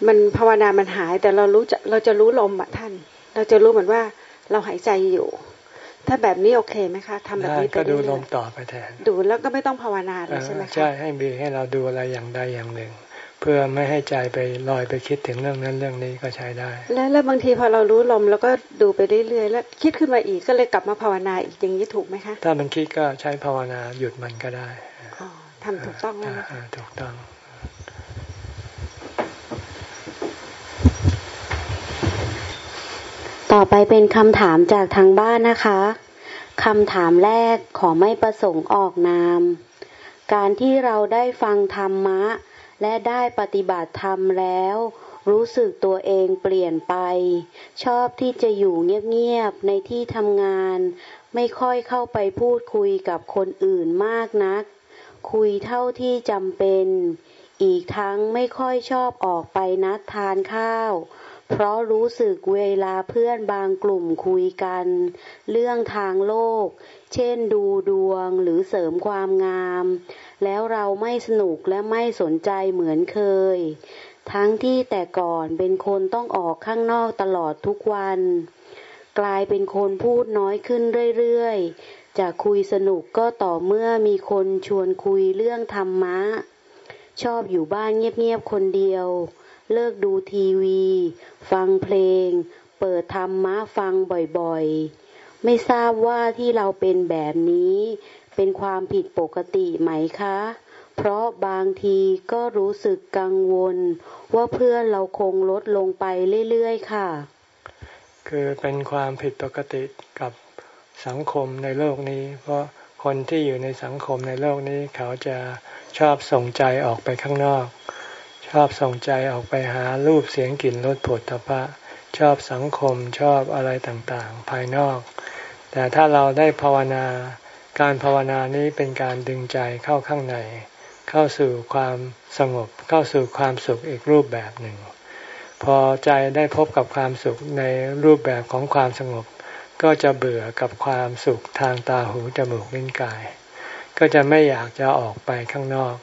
มันภาวนามันหายแต่เรารู้จะเราจะรู้ลมอะท่าน เราจะรู้เหมือนว่าเราหายใจอยู่ ถ้าแบบนี้โอเคไหมคะทำแบบนี้ก็ดูลมต่อไปแทน ดูแล้วก็ไม่ต้องภาวนาเลยใช่ไหมคะใช่ให้มีให้เราดูอะไรอย่างใดอย่างหนึ่ง เพื่อไม่ให้ใจไปลอยไปคิดถึงเรื่องนั้นเรื่องนี้ก็ใช้ได้ แล้วแล้วบางทีพอเรารู้ลมแล้วก็ดูไปเรื่อยๆแล้วคิดขึ้นมาอีกก็เลยกลับมาภาวนาอีกอย่างนี้ถูกไหมคะ ถ้ามันคิดก็ใช้ภาวนาหยุดมันก็ได้ ทำถูกต้องแล้วนะคะถูกต้องต่อไปเป็นคำถามจากทางบ้านนะคะ คำถามแรกขอไม่ประสงค์ออกนาม การที่เราได้ฟังธรรมะ และได้ปฏิบัติธรรมแล้ว รู้สึกตัวเองเปลี่ยนไป ชอบที่จะอยู่เงียบๆในที่ทำงาน ไม่ค่อยเข้าไปพูดคุยกับคนอื่นมากนัก คุยเท่าที่จำเป็น อีกทั้งไม่ค่อยชอบออกไปนัดทานข้าว เพราะรู้สึกเวลาเพื่อนบางกลุ่มคุยกัน เรื่องทางโลก เช่นดูดวงหรือเสริมความงาม แล้วเราไม่สนุกและไม่สนใจเหมือนเคย ทั้งที่แต่ก่อนเป็นคนต้องออกข้างนอกตลอดทุกวัน กลายเป็นคนพูดน้อยขึ้นเรื่อยๆ จะคุยสนุกก็ต่อเมื่อมีคนชวนคุยเรื่องธรรมะ ชอบอยู่บ้านเงียบๆคนเดียว เลิกดูทีวี ฟังเพลง เปิดธรรมะฟังบ่อยๆ ไม่ทราบว่าที่เราเป็นแบบนี้ เป็นความผิดปกติไหมคะ เพราะบางทีก็รู้สึกกังวล ว่าเพื่อนเราคงลดลงไปเรื่อยๆค่ะ คือเป็นความผิดปกติกับ สังคมในโลกนี้ เพราะคนที่อยู่ในสังคมในโลกนี้ เขาจะชอบส่งใจออกไปข้างนอก ชอบส่งใจออกไปหารูปเสียงกลิ่นรสผลตภะชอบสังคมชอบอะไรต่างๆ ภายนอก แต่ถ้าเราได้ภาวนาการภาวนานี้เป็นการดึงใจเข้าข้างใน เข้าสู่ความสงบ เข้าสู่ความสุขอีกรูปแบบหนึ่ง พอใจได้พบกับความสุขในรูปแบบของความสงบ ก็จะเบื่อกับความสุขทางตาหูจมูกลิ้นกาย ก็จะไม่อยากจะออกไปข้างนอก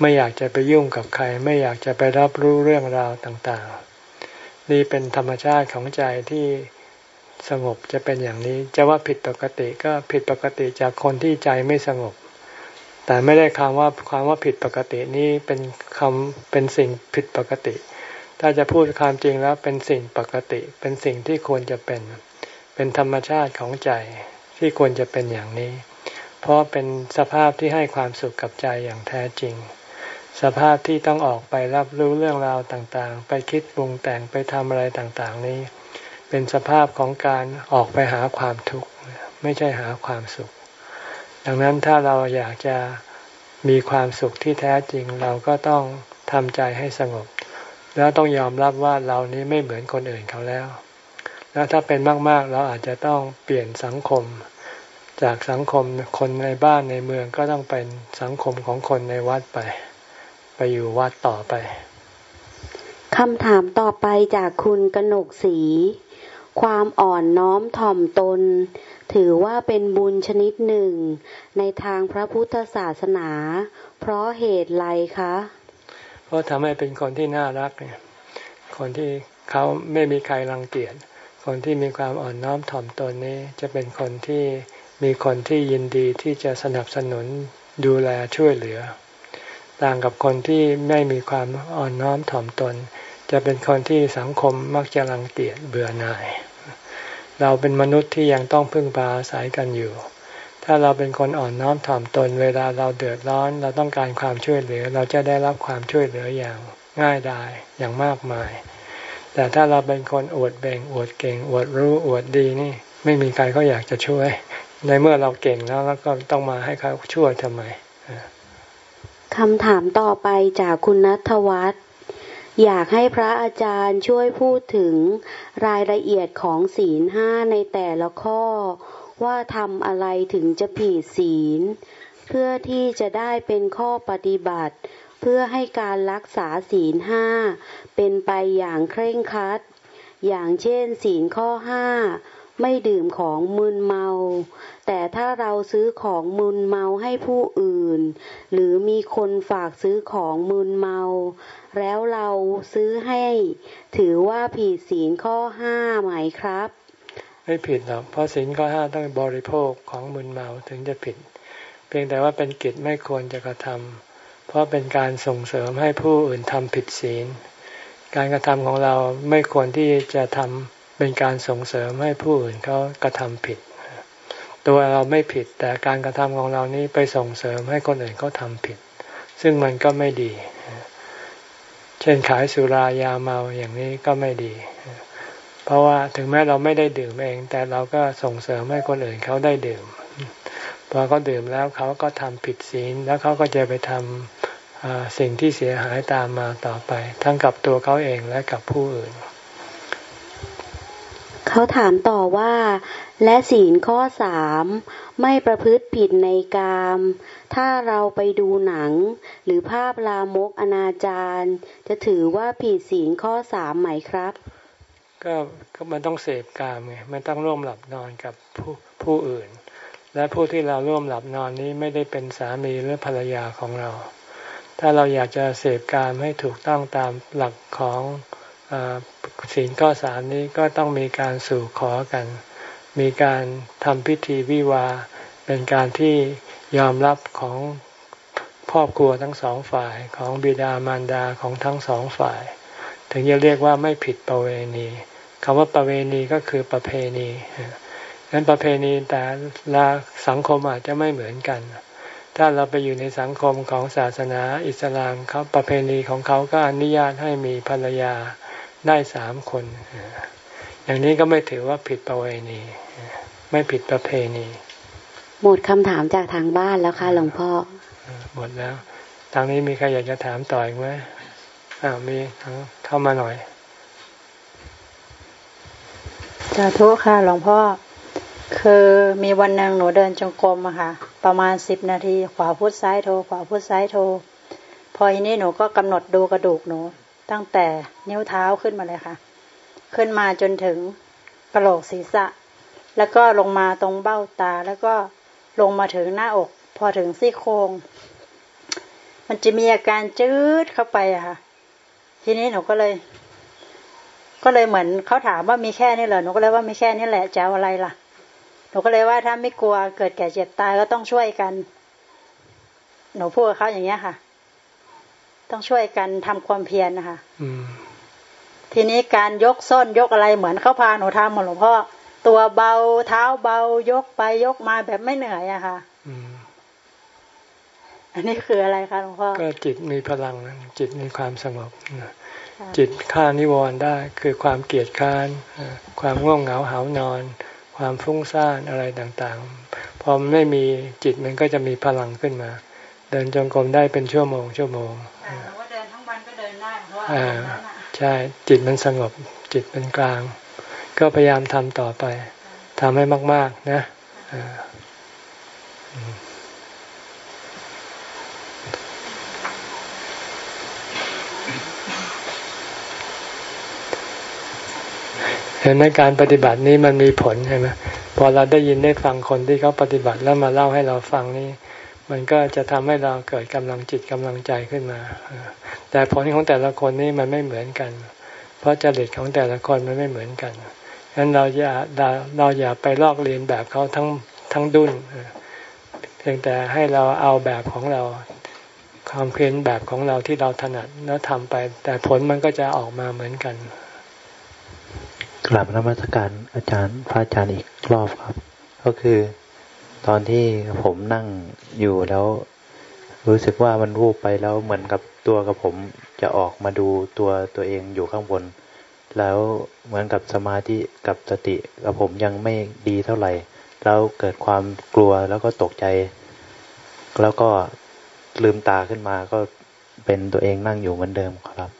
ไม่อยากจะไปยุ่งกับใคร ไม่อยากจะไปรับรู้เรื่องราวต่างๆ นี่เป็นธรรมชาติของใจที่สงบจะเป็นอย่างนี้ จะว่าผิดปกติก็ผิดปกติจากคนที่ใจไม่สงบ แต่ไม่ได้คำว่าความว่าผิดปกตินี้เป็นคำเป็นสิ่งผิดปกติ ถ้าจะพูดความจริงแล้วเป็นสิ่งปกติ เป็นสิ่งที่ควรจะเป็น เป็นธรรมชาติของใจที่ควรจะเป็นอย่างนี้ เพราะเป็นสภาพที่ให้ความสุขกับใจอย่างแท้จริง สภาพที่ต้องออกไปรับรู้เรื่องราวต่างๆ ไปคิดปรุงแต่งไปทำอะไรต่างๆ นี้ เป็นสภาพของการออกไปหาความทุกข์ไม่ใช่หาความสุข ดังนั้นถ้าเราอยากจะมีความสุขที่แท้จริงเราก็ต้องทำใจให้สงบ แล้วต้องยอมรับว่าเรานี้ไม่เหมือนคนอื่นเขาแล้ว แล้วถ้าเป็นมากๆเราอาจจะต้องเปลี่ยนสังคม จากสังคมคนในบ้านในเมืองก็ต้องเป็นสังคมของคนในวัดไป ไปอยู่วัดต่อไปคำถามต่อไปจากคุณกนกศรีความอ่อนน้อมถ่อมตน ถือว่าเป็นบุญชนิดหนึ่ง ในทางพระพุทธศาสนา เพราะเหตุไรคะ เพราะทำให้เป็นคนที่น่ารักเนี่ยคนที่เขาไม่มีใครรังเกียจ คนที่มีความอ่อนน้อมถ่อมตนนี้ จะเป็นคนที่มีคนที่ยินดีที่จะสนับสนุนดูแลช่วยเหลือ ต่างกับคนที่ไม่มีความอ่อนน้อมถ่อมตน จะเป็นคนที่สังคมมักจะรังเกียจเบื่อหน่าย เราเป็นมนุษย์ที่ยังต้องพึ่งพาอาศัยกันอยู่ ถ้าเราเป็นคนอ่อนน้อมถ่อมตน เวลาเราเดือดร้อน เราต้องการความช่วยเหลือ เราจะได้รับความช่วยเหลืออย่างง่ายดายอย่างมากมาย แต่ถ้าเราเป็นคนอวดเบ่งอวดเก่ง อวดรู้อวดดีนี่ ไม่มีใครเขาอยากจะช่วย ในเมื่อเราเก่งแล้วแล้วก็ต้องมาให้เขาช่วยทำไมคำถามต่อไปจากคุณนัทวัฒน์อยากให้พระอาจารย์ช่วยพูดถึงรายละเอียดของศีลห้าในแต่ละข้อ ว่าทำอะไรถึงจะผิดศีล เพื่อที่จะได้เป็นข้อปฏิบัติ พื่อให้การรักษาศีลห้าเป็นไปอย่างเคร่งครัด อย่างเช่นศีลข้อห้าไม่ดื่มของมึนเมา แต่ถ้าเราซื้อของมึนเมาให้ผู้อื่น หรือมีคนฝากซื้อของมึนเมา แล้วเราซื้อให้ ถือว่าผิดศีลข้อห้าไหมครับ ไม่ผิดหรอกเพราะศีลข้อห้าต้องบริโภคของมึนเมาถึงจะผิด เพียงแต่ว่าเป็นกิจไม่ควรจะกระทำ ราะเป็นการส่งเสริมให้ผู้อื่นทำผิดศีล การกระทำของเราไม่ควรที่จะทำเป็นการส่งเสริมให้ผู้อื่นเขากระทำผิด ตัวเราไม่ผิดแต่การกระทำของเรานี้ไปส่งเสริมให้คนอื่นเขาทำผิด ซึ่งมันก็ไม่ดี เช่นขายสุรายาเมาอย่างนี้ก็ไม่ดี เพราะว่าถึงแม้เราไม่ได้ดื่มเอง แต่เราก็ส่งเสริมให้คนอื่นเขาได้ดื่มพอเขาดื่มแล้วเขาก็ทำผิดศีลแล้วเขาก็จะไปทำ สิ่งที่เสียหายตามมาต่อไป ทั้งกับตัวเขาเองและกับผู้อื่น เขาถามต่อว่า และศีลข้อสามไม่ประพฤติผิดในกาม ถ้าเราไปดูหนัง หรือภาพลามกอนาจารจะถือว่าผิดศีลข้อสามไหมครับ ก็ก็มันต้องเสพกามไงมันต้องร่วมหลับนอนกับผู้ผู้อื่น และผู้ที่เราร่วมหลับนอนนี้ไม่ได้เป็นสามีหรือภรรยาของเราแถ้าเราอยากจะเสพการให้ถูกต้องตามหลักของศีลข้อสามนี้ก็ต้องมีการสู่ขอกัน มีการทำพิธีวิวา เป็นการที่ยอมรับของครอบครัวทั้งสองฝ่ายของบิดามารดาของทั้งสองฝ่าย ถึงจะเรียกว่าไม่ผิดประเวณีคำว่าประเวณีก็คือประเพณีนั้นประเพณีแต่ละสังคมอาจจะไม่เหมือนกัน ถ้าเราไปอยู่ในสังคมของศาสนาอิสลามเขาประเพณีของเขาก็อนุญาตให้มีภรรยาได้สามคน อย่างนี้ก็ไม่ถือว่าผิดประเวณี ไม่ผิดประเพณี หมดคำถามจากทางบ้านแล้วค่ะหลวงพ่อ หมดแล้ว ทางนี้มีใครอยากจะถามต่ออีกไหมอ้าวมีเข้ามาหน่อยสาธุค่ะหลวงพ่อ คือมีวันหนึ่งหนูเดินจงกรมอะค่ะ ประมาณสิบนาที ขวาพุทซ้ายโทขวาพุทซ้ายโท พอทีนี้หนูก็กำหนดดูกระดูกหนู ตั้งแต่นิ้วเท้าขึ้นมาเลยค่ะ ขึ้นมาจนถึงกระโหลกศีรษะ แล้วก็ลงมาตรงเบ้าตา แล้วก็ลงมาถึงหน้าอก พอถึงซี่โครงมันจะมีอาการจืดเข้าไปอะค่ะ ทีนี้หนูก็เลย ก็เลยเหมือนเขาถามว่ามีแค่นี้เหรอหนูก็เลยว่ามีแค่นี้แหละจะเอาอะไรล่ะ นูก็เลยว่าถ้าไม่กลัวเกิดแก่เจ็บตายก็ต้องช่วยกัน หนูพูดกับเขาอย่างเงี้ยค่ะ ต้องช่วยกันทำความเพียรนะคะทีนี้การยกส้นยกอะไรเหมือนเขาพาหนูทำหมดหลวงพ่อตัวเบาเท้าเบายกไปยกมาแบบไม่เหนื่อยอะค่ะอันนี้คืออะไรคะหลวงพ่อก็จิตมีพลังจิตมีความสงบจิตฆ่านิวรณ์ได้คือความเกียดค้านความง่วงเหงาหานอน ความฟุ้งซ่านอะไรต่างๆ พอไม่มีจิตมันก็จะมีพลังขึ้นมา เดินจงกรมได้เป็นชั่วโมง ชั่วโมงว่าเดินทั้งวันก็เดินได้เพราะว่าใช่จิตมันสงบจิตเป็นกลาง ก็พยายามทำต่อไปทำให้มาก ๆ นะ เห็นไหมการปฏิบัตินี้มันมีผลใช่ไหมพอเราได้ยินได้ฟังคนที่เขาปฏิบัติแล้วมาเล่าให้เราฟังนี่มันก็จะทำให้เราเกิดกำลังจิตกำลังใจขึ้นมา แต่ผลของแต่ละคนนี่มันไม่เหมือนกัน เพราะจริตของแต่ละคนมันไม่เหมือนกันฉะนั้นเราอย่าเราอย่าไปลอกเรียนแบบเขาทั้งทั้งดุนเพียงแต่ให้เราเอาแบบของเราความเพียรแบบของเราที่เราถนัดแล้วทำไป แต่ผลมันก็จะออกมาเหมือนกัน กลับนมัสการอาจารย์พระอาจารย์อีกรอบครับ ก็คือตอนที่ผมนั่งอยู่แล้ว รู้สึกว่ามันวูบไปแล้วเหมือนกับตัวกับผมจะออกมาดูตัวตัวเองอยู่ข้างบน แล้วเหมือนกับสมาธิกับสติกับผมยังไม่ดีเท่าไหร่ แล้วเกิดความกลัวแล้วก็ตกใจ แล้วก็ลืมตาขึ้นมาก็เป็นตัวเองนั่งอยู่เหมือนเดิมครับ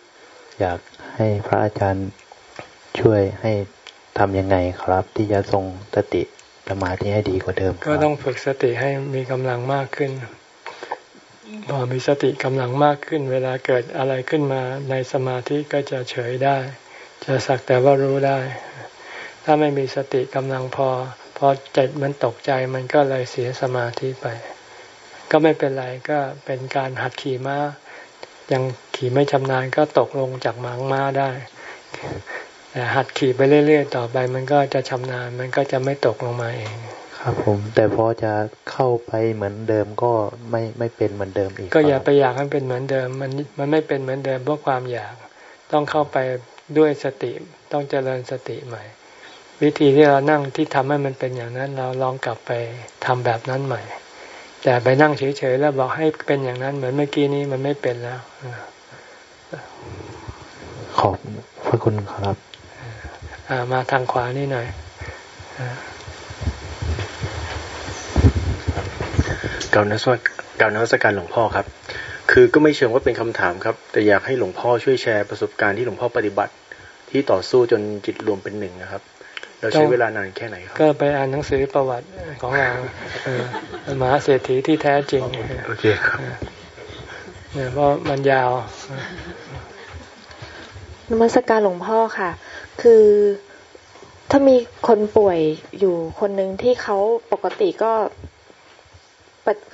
อยากให้พระอาจารย์ ช่วยให้ทำยังไงครับ ที่จะทรงสติสมาธิให้ดีกว่าเดิมก็ต้องฝึกสติให้มีกำลังมากขึ้นพอมีสติกำลังมากขึ้น เวลาเกิดอะไรขึ้นมาในสมาธิก็จะเฉยได้ จะสักแต่ว่ารู้ได้ ถ้าไม่มีสติกำลังพอพอใจมันตกใจมันก็เลยเสียสมาธิไป ก็ไม่เป็นไรก็เป็นการหัดขี่ม้ายังขี่ไม่ชำนาญก็ตกลงจากหมางม้าได้ แต่หัดขี่ไปเรื่อยๆต่อไป มันก็จะชำนาญ มันก็จะไม่ตกลงมาเอง ครับผม แต่พอจะเข้าไปเหมือนเดิมก็ไม่ไม่เป็นเหมือนเดิมอีก ก็อย่าไปอยากให้เป็นเหมือนเดิม มันมันไม่เป็นเหมือนเดิมเพราะความอยาก ต้องเข้าไปด้วยสติ ต้องเจริญสติใหม่ วิธีที่เรานั่งที่ทำให้มันเป็นอย่างนั้น เราลองกลับไปทำแบบนั้นใหม่ แต่ไปนั่งเฉยๆแล้วบอกให้เป็นอย่างนั้นเหมือนเมื่อกี้นี้มันไม่เป็นแล้วขอบพระคุณครับ มาทางขวานี่หน่อยกล่าวนสวัสดิ์กล่าวนวัตการหลวงพ่อครับ คือก็ไม่เชิงว่าเป็นคำถามครับ แต่อยากให้หลวงพ่อช่วยแชร์ประสบการณ์ที่หลวงพ่อปฏิบัติ ที่ต่อสู้จนจิตรวมเป็นหนึ่งนะครับเราใช้เวลานานแค่ไหนครับ ก็ไปอ่านหนังสือประวัติของเรามหาเศรษฐีที่แท้จริงโอเคครับเนี่ยเพราะมันยาว นมัสการหลวงพ่อค่ะ คือถ้ามีคนป่วยอยู่คนหนึ่งที่เขาปกติก็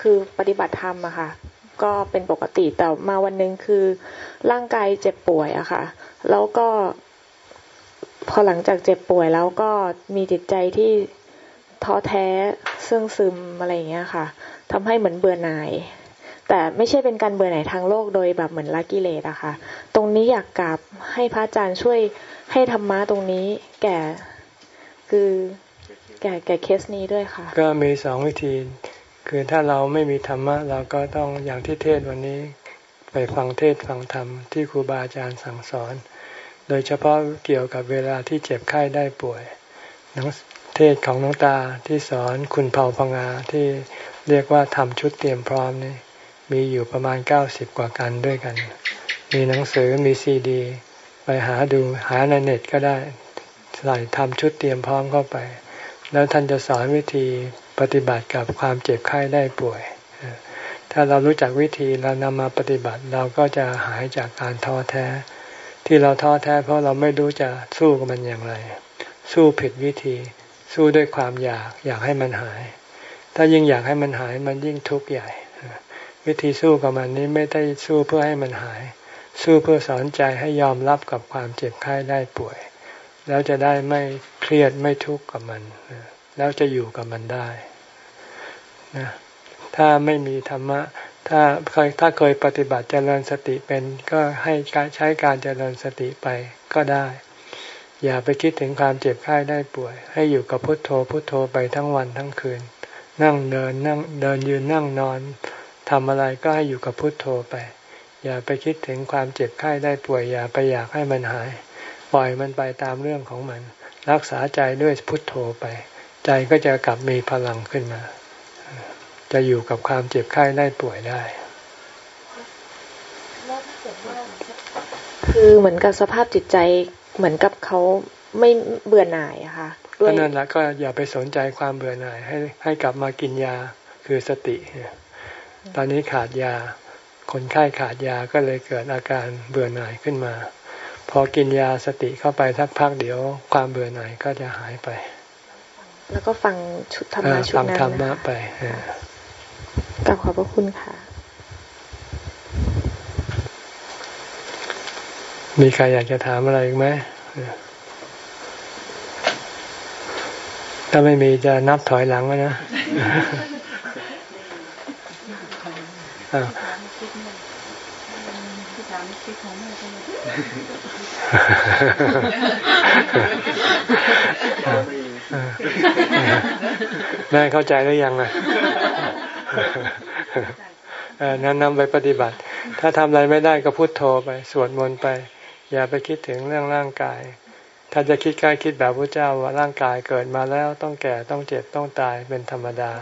คือปฏิบัติธรรมอะค่ะ ก็เป็นปกติแต่มาวันหนึ่งคือร่างกายเจ็บป่วยอะค่ะ แล้วก็ พอหลังจากเจ็บป่วยแล้วก็มีจิตใจที่ท้อแท้ซึ่งซึมอะไรอย่างเงี้ยค่ะทำให้เหมือนเบื่อหน่าย แต่ไม่ใช่เป็นการเบื่อหน่ายทางโลกโดยแบบเหมือนละกิเลสอะค่ะ ตรงนี้อยากกราบให้พระอาจารย์ช่วย ให้ธรรมะตรงนี้แก่คือแก่แก่เคสนี้ด้วยค่ะ ก็มีสองวิธี คือถ้าเราไม่มีธรรมะ เราก็ต้องอย่างที่เทศวันนี้ไปฟังเทศฟังธรรมที่ครูบาอาจารย์สั่งสอน โดยเฉพาะเกี่ยวกับเวลาที่เจ็บไข้ได้ป่วยหนังเทศของน้องตาที่สอนคุณเผาพงาที่เรียกว่าทำชุดเตรียมพร้อมนี่มีอยู่ประมาณเก้าสิบกว่ากันด้วยกัน มีหนังสือมีซีดี หาดูหาในเน็ตก็ได้ใส่ทำชุดเตรียมพร้อมเข้าไป แล้วท่านจะสอนวิธีปฏิบัติกับความเจ็บไข้ได้ป่วย ถ้าเรารู้จักวิธีเรานำมาปฏิบัติเราก็จะหายจากการท้อแท้ ที่เราท้อแท้ เพราะเราไม่รู้จะสู้กับมันอย่างไร สู้ผิดวิธี สู้ด้วยความอยากอยากให้มันหาย ถ้ายิ่งอยากให้มันหายมันยิ่งทุกข์ใหญ่ วิธีสู้กับมันนี้ไม่ได้สู้เพื่อให้มันหาย สู้เพื่อสอนใจให้ยอมรับกับความเจ็บไข้ได้ป่วย แล้วจะได้ไม่เครียดไม่ทุกข์กับมัน แล้วจะอยู่กับมันได้นะถ้าไม่มีธรรมะ ถ้าเคยถ้าเคยปฏิบัติเจริญสติเป็นก็ให้การใช้การเจริญสติไปก็ได้ อย่าไปคิดถึงความเจ็บไข้ได้ป่วย ให้อยู่กับพุทโธพุทโธไปทั้งวันทั้งคืน นั่งเดินนั่งเดินยืนนั่งนอนทำอะไรก็ให้อยู่กับพุทโธไป อย่าไปคิดถึงความเจ็บไข้ได้ป่วย อย่าไปอยากให้มันหาย ปล่อยมันไปตามเรื่องของมัน รักษาใจด้วยพุทโธไป ใจก็จะกลับมีพลังขึ้นมา จะอยู่กับความเจ็บไข้ได้ป่วยได้คือเหมือนกับสภาพจิตใจเหมือนกับเขาไม่เบื่อหน่ายอะค่ะก็นั่นแหละก็อย่าไปสนใจความเบื่อหน่ายให้ให้กลับมากินยาคือสติ ตอนนี้ขาดยา คนไข้ขาดยาก็เลยเกิดอาการเบื่อหน่ายขึ้นมา พอกินยาสติเข้าไปสักพักเดี๋ยวความเบื่อหน่ายก็จะหายไป แล้วก็ฟังชุดธรรมะชุดนั้นฟังธรรมะไปกับขอบพระคุณค่ะ มีใครอยากจะถามอะไรอีกไหมถ้าไม่มีจะนับถอยหลังแล้วนะ แม่เข้าใจหรือยังอะนั้นนำไปปฏิบัติ ถ้าทำอะไรไม่ได้ก็พุโทโธไปสวดมนต์ไป อย่าไปคิดถึงเรื่องร่างกาย ถ้าจะคิดกายคิดแบบพระเจ้าว่าร่างกายเกิดมาแล้วต้องแก่ต้องเจ็บต้องตายเป็นธรรมดา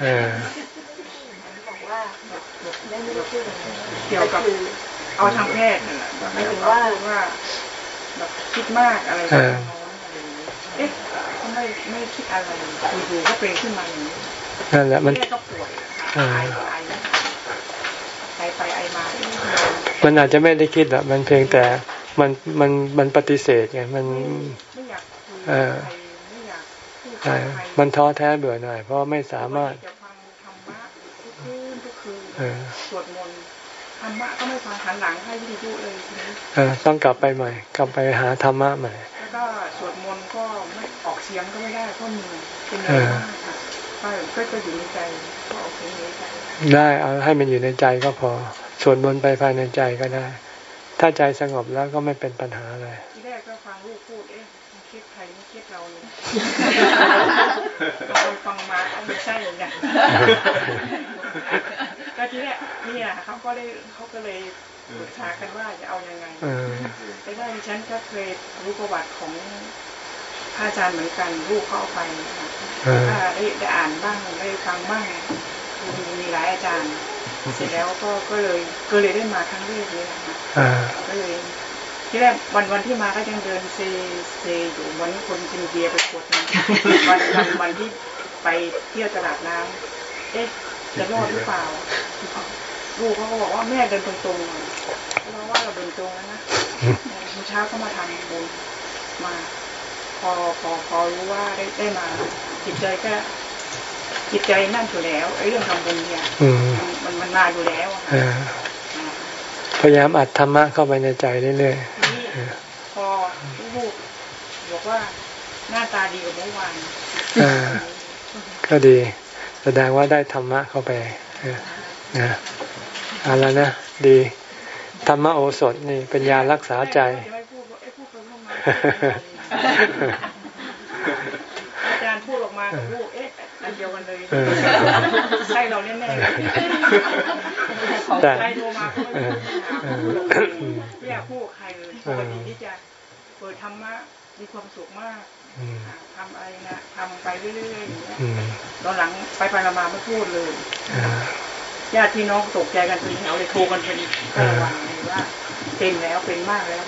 เออ เกี่ยวกับ เอาทางแพทย์นั่นแหละหมายถึงว่าว่าแบบคิดมากอะไรแบบนี้เอ๊ะไม่ไม่คิดอะไรอยู่ๆก็เป็นขึ้นมาอย่างนี้นั่นแหละมันก็ป่วยไอไอไอไปไอมามันอาจจะไม่ได้คิดอะมันเพียงแต่มันมันมันปฏิเสธไงมันเออใช่มันท้อแท้เบื่อหน่ายเพราะไม่สามารถ สวดมนต์ธรรมะก็ไม่ฟังหันหลังให้วิทยุเลยทีนี้เออต้องกลับไปใหม่ กลับไปหาธรรมะใหม่ แล้วก็สวดมนต์ก็ไม่ออกเสียงก็ไม่ได้เพราะมือเป็นเนื้อมากค่ะก็ก็อยู่ในใจก็โอเคในใจได้เอาให้มันอยู่ในใจก็พอสวดมนต์ไปภายในใจก็ได้ ถ้าใจสงบแล้วก็ไม่เป็นปัญหาอะไรที่แรกก็ฟังลูกพูดเอ๊ะคิดใครไม่คิดเราเลยฟังมาไม่ใช่อย่างนี้ก็ ทีแรกเนี่ยเขาก็ได้เขาก็เลยปรึกษากันว่าจะเอายังไงไปได้ฉันก็เคยรู้ประวัติของพระอาจารย์เหมือนกันลูกเขาเอาไปนะคะได้ได้อ่านบ้างได้ฟังบ้างมีหลายอาจารย์ เสร็จแล้วก็ก็เลยก็เลยได้มาครั้งแรกนี้นะคะก็เลยที่แรกวันวันที่มาก็ยังเดินเซเซอยู่วันคนกินเบียร์ไปขวดนึงวันวันวันที่ไปเที่ยวตลาดน้ำเอ๊ะ จะรอดหรือเปล่าลูกเขาก็บอกว่าแม่เดินตรงๆเพราะว่าเราเดินตรงแล้วนะเช้าก็มาทำบุญมา พอพอพอรู้ว่าได้ได้มา จิตใจก็ จิตใจนั่นอยู่แล้วไอ้เรื่องทำบุญเนี่ยมันมันมาอยู่แล้วพยายามอัดธรรมะเข้าไปในใจเรื่อยๆพอลูกบอกว่าหน้าตาดีกว่าเมื่อวานก็ดี แสดงว่าได้ธรรมะเข้าไปนะอะไรนะ ดี ธรรมโอสถนี่เป็นยารักษาใจอาจารย์พูดออกมากับลูกเอ๊ะอันเดียวกันเลยใช่เราแน่ๆของใจโทรมาก็ไม่ไม่อยากพูดใครเลยปกติที่จะเปิดธรรมะมีความสุขมาก ทำอะไรนะทำไปเรื่อยๆตอนหลังไปไปมาไม่พูดเลยญาติพี่น้องตกใจกันเป็นแถวเลยโทรกันเป็นระวังเลยว่าเป็นแล้วเป็นมากแล้ว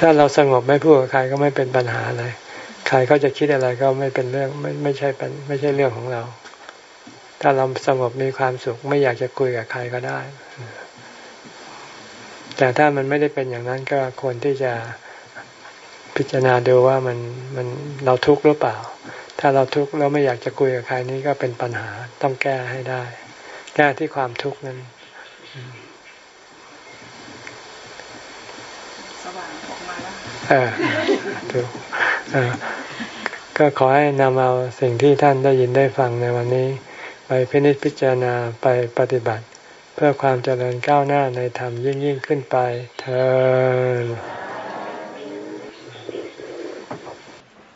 ถ้าเราสงบไม่พูดกับใครก็ไม่เป็นปัญหาอะไรใครเขาจะคิดอะไรก็ไม่เป็นเรื่องไม่ไม่ใช่เป็นไม่ใช่เรื่องของเรา ถ้าเราสงบมีความสุข ไม่อยากจะคุยกับใครก็ได้ แต่ถ้ามันไม่ได้เป็นอย่างนั้นก็ควรที่จะ พิจารณาดูว่ามันมันเราทุกข์หรือเปล่า ถ้าเราทุกข์แล้วไม่อยากจะคุยกับใครนี้ก็เป็นปัญหาต้องแก้ให้ได้ แก้ที่ความทุกข์นั้นสว่างออกมาแล้วเออถูกก็ขอให้นำเอาสิ่งที่ท่านได้ยินได้ฟังในวันนี้ ไปพินิจพิจารณาไปปฏิบัติ เพื่อความเจริญก้าวหน้าในธรรมยิ่งยิ่งขึ้นไปเธอ